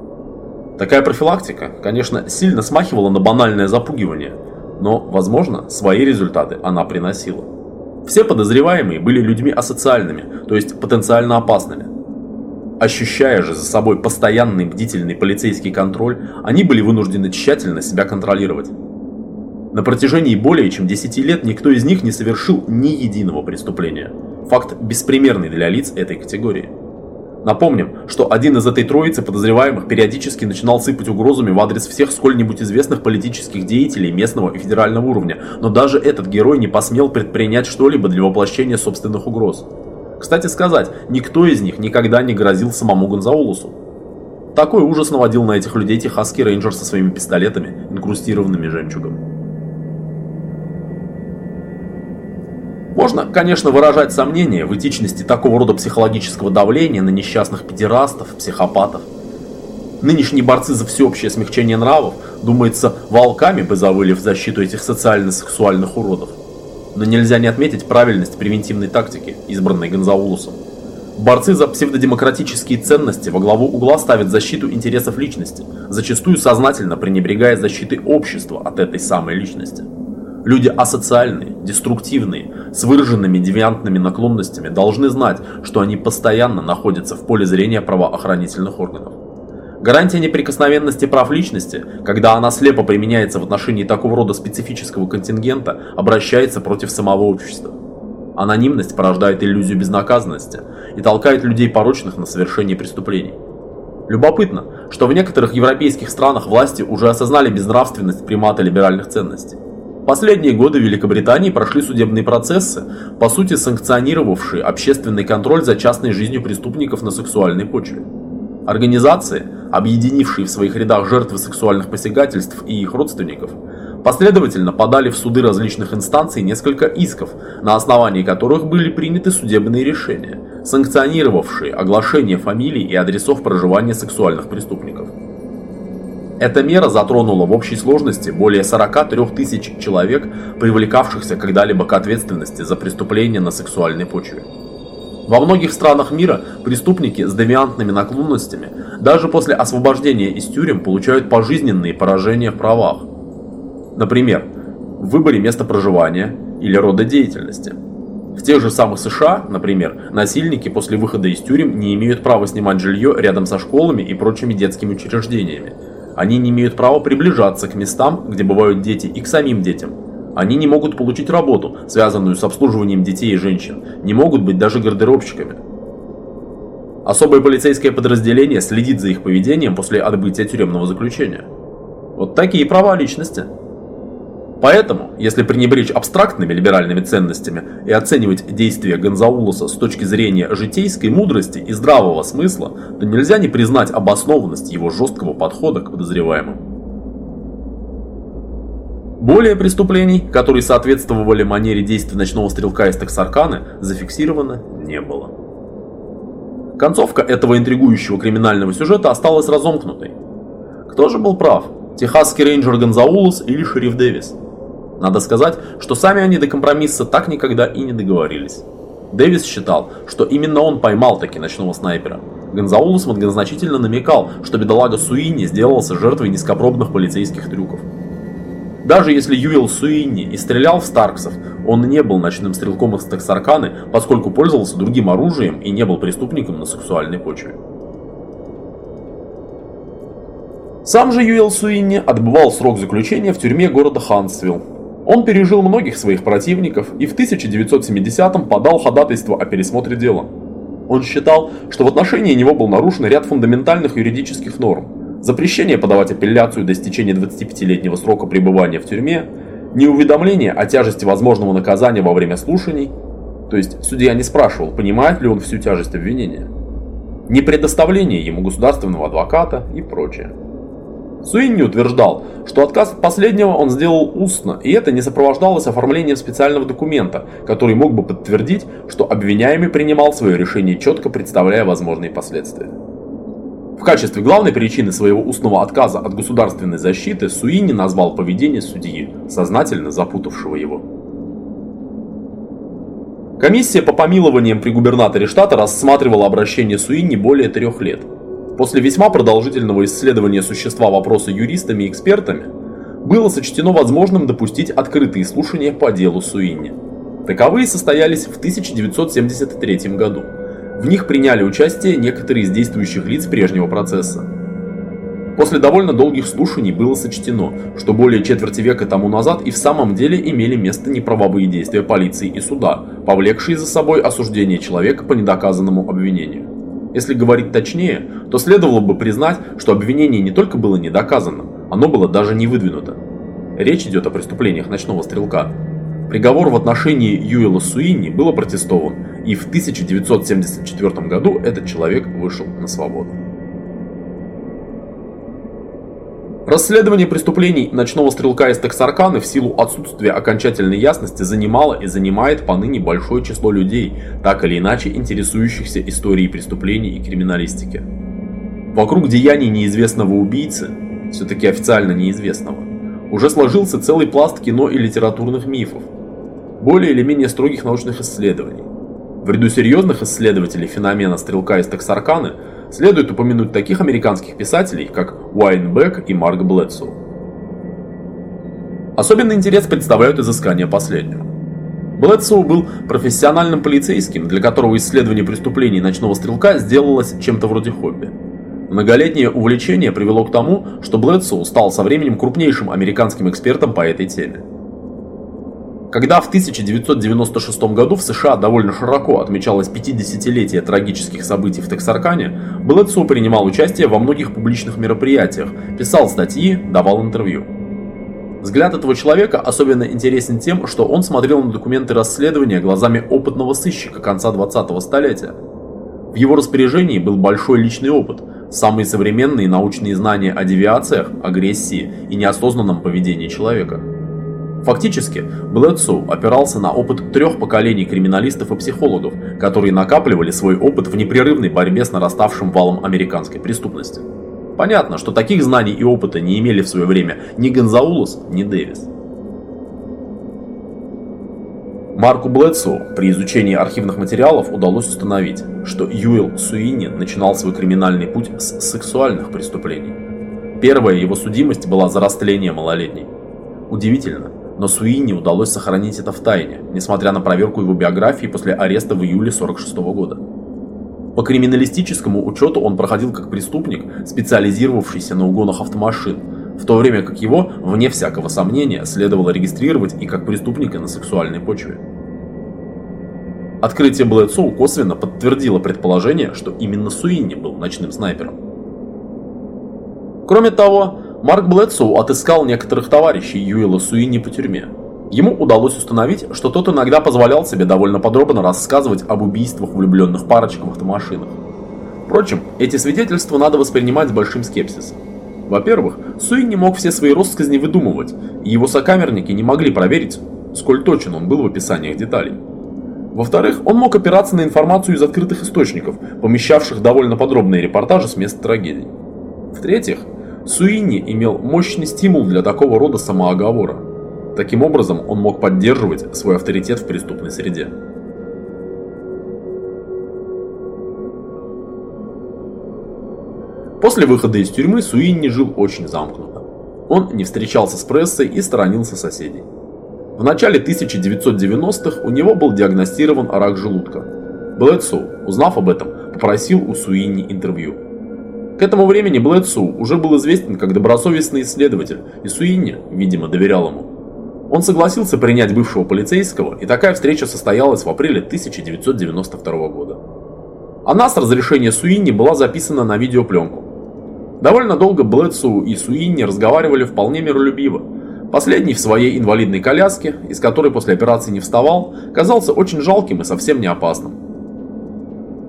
Такая профилактика, конечно, сильно смахивала на банальное запугивание, но, возможно, свои результаты она приносила. Все подозреваемые были людьми асоциальными, то есть потенциально опасными. Ощущая же за собой постоянный бдительный полицейский контроль, они были вынуждены тщательно себя контролировать. На протяжении более чем 10 лет никто из них не совершил ни единого преступления. Факт беспримерный для лиц этой категории. Напомним, что один из этой троицы подозреваемых периодически начинал сыпать угрозами в адрес всех сколь-нибудь известных политических деятелей местного и федерального уровня, но даже этот герой не посмел предпринять что-либо для воплощения собственных угроз. Кстати сказать, никто из них никогда не грозил самому Гонзаулусу. Такой ужас наводил на этих людей техасский рейнджер со своими пистолетами, инкрустированными жемчугом. Можно, конечно, выражать сомнения в этичности такого рода психологического давления на несчастных педерастов, психопатов. Нынешние борцы за всеобщее смягчение нравов, думается, волками бы завыли в защиту этих социально-сексуальных уродов. Но нельзя не отметить правильность превентивной тактики, избранной Гонзаулусом. Борцы за псевдодемократические ценности во главу угла ставят защиту интересов личности, зачастую сознательно пренебрегая защитой общества от этой самой личности. Люди асоциальные, деструктивные, с выраженными девиантными наклонностями должны знать, что они постоянно находятся в поле зрения правоохранительных органов. Гарантия неприкосновенности прав личности, когда она слепо применяется в отношении такого рода специфического контингента, обращается против самого общества. Анонимность порождает иллюзию безнаказанности и толкает людей порочных на совершение преступлений. Любопытно, что в некоторых европейских странах власти уже осознали безнравственность примата либеральных ценностей последние годы в Великобритании прошли судебные процессы, по сути санкционировавшие общественный контроль за частной жизнью преступников на сексуальной почве. Организации, объединившие в своих рядах жертвы сексуальных посягательств и их родственников, последовательно подали в суды различных инстанций несколько исков, на основании которых были приняты судебные решения, санкционировавшие оглашение фамилий и адресов проживания сексуальных преступников. Эта мера затронула в общей сложности более 43 тысяч человек, привлекавшихся когда-либо к ответственности за преступления на сексуальной почве. Во многих странах мира преступники с девиантными наклонностями даже после освобождения из тюрем получают пожизненные поражения в правах. Например, в выборе места проживания или рода деятельности. В тех же самых США, например, насильники после выхода из тюрем не имеют права снимать жилье рядом со школами и прочими детскими учреждениями, они не имеют права приближаться к местам, где бывают дети, и к самим детям. Они не могут получить работу, связанную с обслуживанием детей и женщин, не могут быть даже гардеробщиками. Особое полицейское подразделение следит за их поведением после отбытия тюремного заключения. Вот такие права личности. Поэтому, если пренебречь абстрактными либеральными ценностями и оценивать действия Гонзаулоса с точки зрения житейской мудрости и здравого смысла, то нельзя не признать обоснованность его жесткого подхода к подозреваемым. Более преступлений, которые соответствовали манере действий ночного стрелка из Тексарканы, зафиксировано не было. Концовка этого интригующего криминального сюжета осталась разомкнутой. Кто же был прав? Техасский рейнджер Гонзаулос или шериф Дэвис? Надо сказать, что сами они до компромисса так никогда и не договорились. Дэвис считал, что именно он поймал таки ночного снайпера. Гонзаулус многозначительно намекал, что бедолага Суини сделался жертвой низкопробных полицейских трюков. Даже если Юэл Суини и стрелял в Старксов, он не был ночным стрелком из Тексарканы, поскольку пользовался другим оружием и не был преступником на сексуальной почве. Сам же Юэл Суини отбывал срок заключения в тюрьме города Хансвилл, он пережил многих своих противников и в 1970-м подал ходатайство о пересмотре дела. Он считал, что в отношении него был нарушен ряд фундаментальных юридических норм. Запрещение подавать апелляцию до истечения 25-летнего срока пребывания в тюрьме, неуведомление о тяжести возможного наказания во время слушаний, то есть судья не спрашивал, понимает ли он всю тяжесть обвинения, не предоставление ему государственного адвоката и прочее. Суинни утверждал, что отказ от последнего он сделал устно, и это не сопровождалось оформлением специального документа, который мог бы подтвердить, что обвиняемый принимал свое решение четко представляя возможные последствия. В качестве главной причины своего устного отказа от государственной защиты Суини назвал поведение судьи, сознательно запутавшего его. Комиссия по помилованиям при губернаторе штата рассматривала обращение Суини более трех лет – После весьма продолжительного исследования существа вопроса юристами и экспертами, было сочтено возможным допустить открытые слушания по делу Суини. Таковые состоялись в 1973 году. В них приняли участие некоторые из действующих лиц прежнего процесса. После довольно долгих слушаний было сочтено, что более четверти века тому назад и в самом деле имели место неправовые действия полиции и суда, повлекшие за собой осуждение человека по недоказанному обвинению. Если говорить точнее, то следовало бы признать, что обвинение не только было недоказано, оно было даже не выдвинуто. Речь идет о преступлениях ночного стрелка. Приговор в отношении Юэла Суини был опротестован, и в 1974 году этот человек вышел на свободу. Расследование преступлений ночного стрелка из Тексарканы в силу отсутствия окончательной ясности занимало и занимает поныне большое число людей, так или иначе интересующихся историей преступлений и криминалистики. Вокруг деяний неизвестного убийцы, все-таки официально неизвестного, уже сложился целый пласт кино и литературных мифов, более или менее строгих научных исследований. В ряду серьезных исследователей феномена стрелка из Тексарканы – следует упомянуть таких американских писателей, как Уайн Бек и Марк Блэдсоу. Особенный интерес представляют изыскания последнего. Блэдсоу был профессиональным полицейским, для которого исследование преступлений ночного стрелка сделалось чем-то вроде хобби. Многолетнее увлечение привело к тому, что Блэдсоу стал со временем крупнейшим американским экспертом по этой теме. Когда в 1996 году в США довольно широко отмечалось 50-летие трагических событий в Тексаркане, Блэдсоу принимал участие во многих публичных мероприятиях, писал статьи, давал интервью. Взгляд этого человека особенно интересен тем, что он смотрел на документы расследования глазами опытного сыщика конца 20-го столетия. В его распоряжении был большой личный опыт, самые современные научные знания о девиациях, агрессии и неосознанном поведении человека. Фактически, Блэдсоу опирался на опыт трех поколений криминалистов и психологов, которые накапливали свой опыт в непрерывной борьбе с нараставшим валом американской преступности. Понятно, что таких знаний и опыта не имели в свое время ни Гонзаулос, ни Дэвис. Марку Блэдсоу при изучении архивных материалов удалось установить, что Юэл Суини начинал свой криминальный путь с сексуальных преступлений. Первая его судимость была за растление малолетней. Удивительно, но Суини удалось сохранить это в тайне, несмотря на проверку его биографии после ареста в июле 46 года. По криминалистическому учету он проходил как преступник, специализировавшийся на угонах автомашин, в то время как его, вне всякого сомнения, следовало регистрировать и как преступника на сексуальной почве. Открытие Блэдсоу косвенно подтвердило предположение, что именно Суини был ночным снайпером. Кроме того, Марк Блэдсоу отыскал некоторых товарищей Юэла Суини по тюрьме. Ему удалось установить, что тот иногда позволял себе довольно подробно рассказывать об убийствах влюбленных парочек в автомашинах. Впрочем, эти свидетельства надо воспринимать с большим скепсисом. Во-первых, Суини мог все свои россказни выдумывать, и его сокамерники не могли проверить, сколь точен он был в описаниях деталей. Во-вторых, он мог опираться на информацию из открытых источников, помещавших довольно подробные репортажи с места трагедий. В-третьих, Суини имел мощный стимул для такого рода самооговора. Таким образом, он мог поддерживать свой авторитет в преступной среде. После выхода из тюрьмы Суини жил очень замкнуто. Он не встречался с прессой и сторонился соседей. В начале 1990-х у него был диагностирован рак желудка. Блэдсоу, узнав об этом, попросил у Суини интервью. К этому времени Блэдсоу уже был известен как добросовестный исследователь, и Суинни, видимо, доверял ему. Он согласился принять бывшего полицейского, и такая встреча состоялась в апреле 1992 года. Она с разрешения Суинни была записана на видеопленку. Довольно долго Блэдсоу и Суинни разговаривали вполне миролюбиво. Последний в своей инвалидной коляске, из которой после операции не вставал, казался очень жалким и совсем не опасным.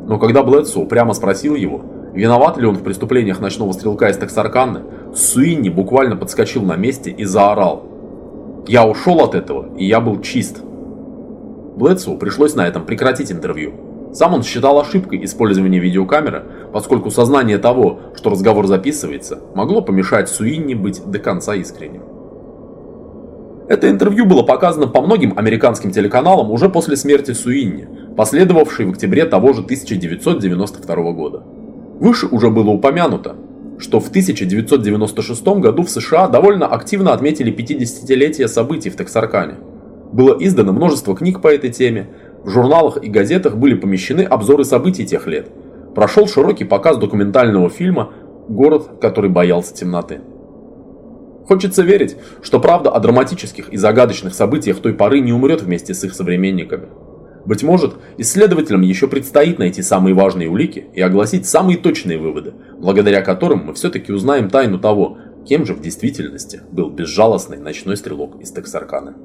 Но когда Блэдсоу прямо спросил его, Виноват ли он в преступлениях ночного стрелка из Тексарканы, Суинни буквально подскочил на месте и заорал. «Я ушел от этого, и я был чист». Блэдсу пришлось на этом прекратить интервью. Сам он считал ошибкой использование видеокамеры, поскольку сознание того, что разговор записывается, могло помешать Суинни быть до конца искренним. Это интервью было показано по многим американским телеканалам уже после смерти Суинни, последовавшей в октябре того же 1992 года. Выше уже было упомянуто, что в 1996 году в США довольно активно отметили 50-летие событий в Тексаркане. Было издано множество книг по этой теме, в журналах и газетах были помещены обзоры событий тех лет. Прошел широкий показ документального фильма «Город, который боялся темноты». Хочется верить, что правда о драматических и загадочных событиях той поры не умрет вместе с их современниками. Быть может, исследователям еще предстоит найти самые важные улики и огласить самые точные выводы, благодаря которым мы все-таки узнаем тайну того, кем же в действительности был безжалостный ночной стрелок из Тексаркана.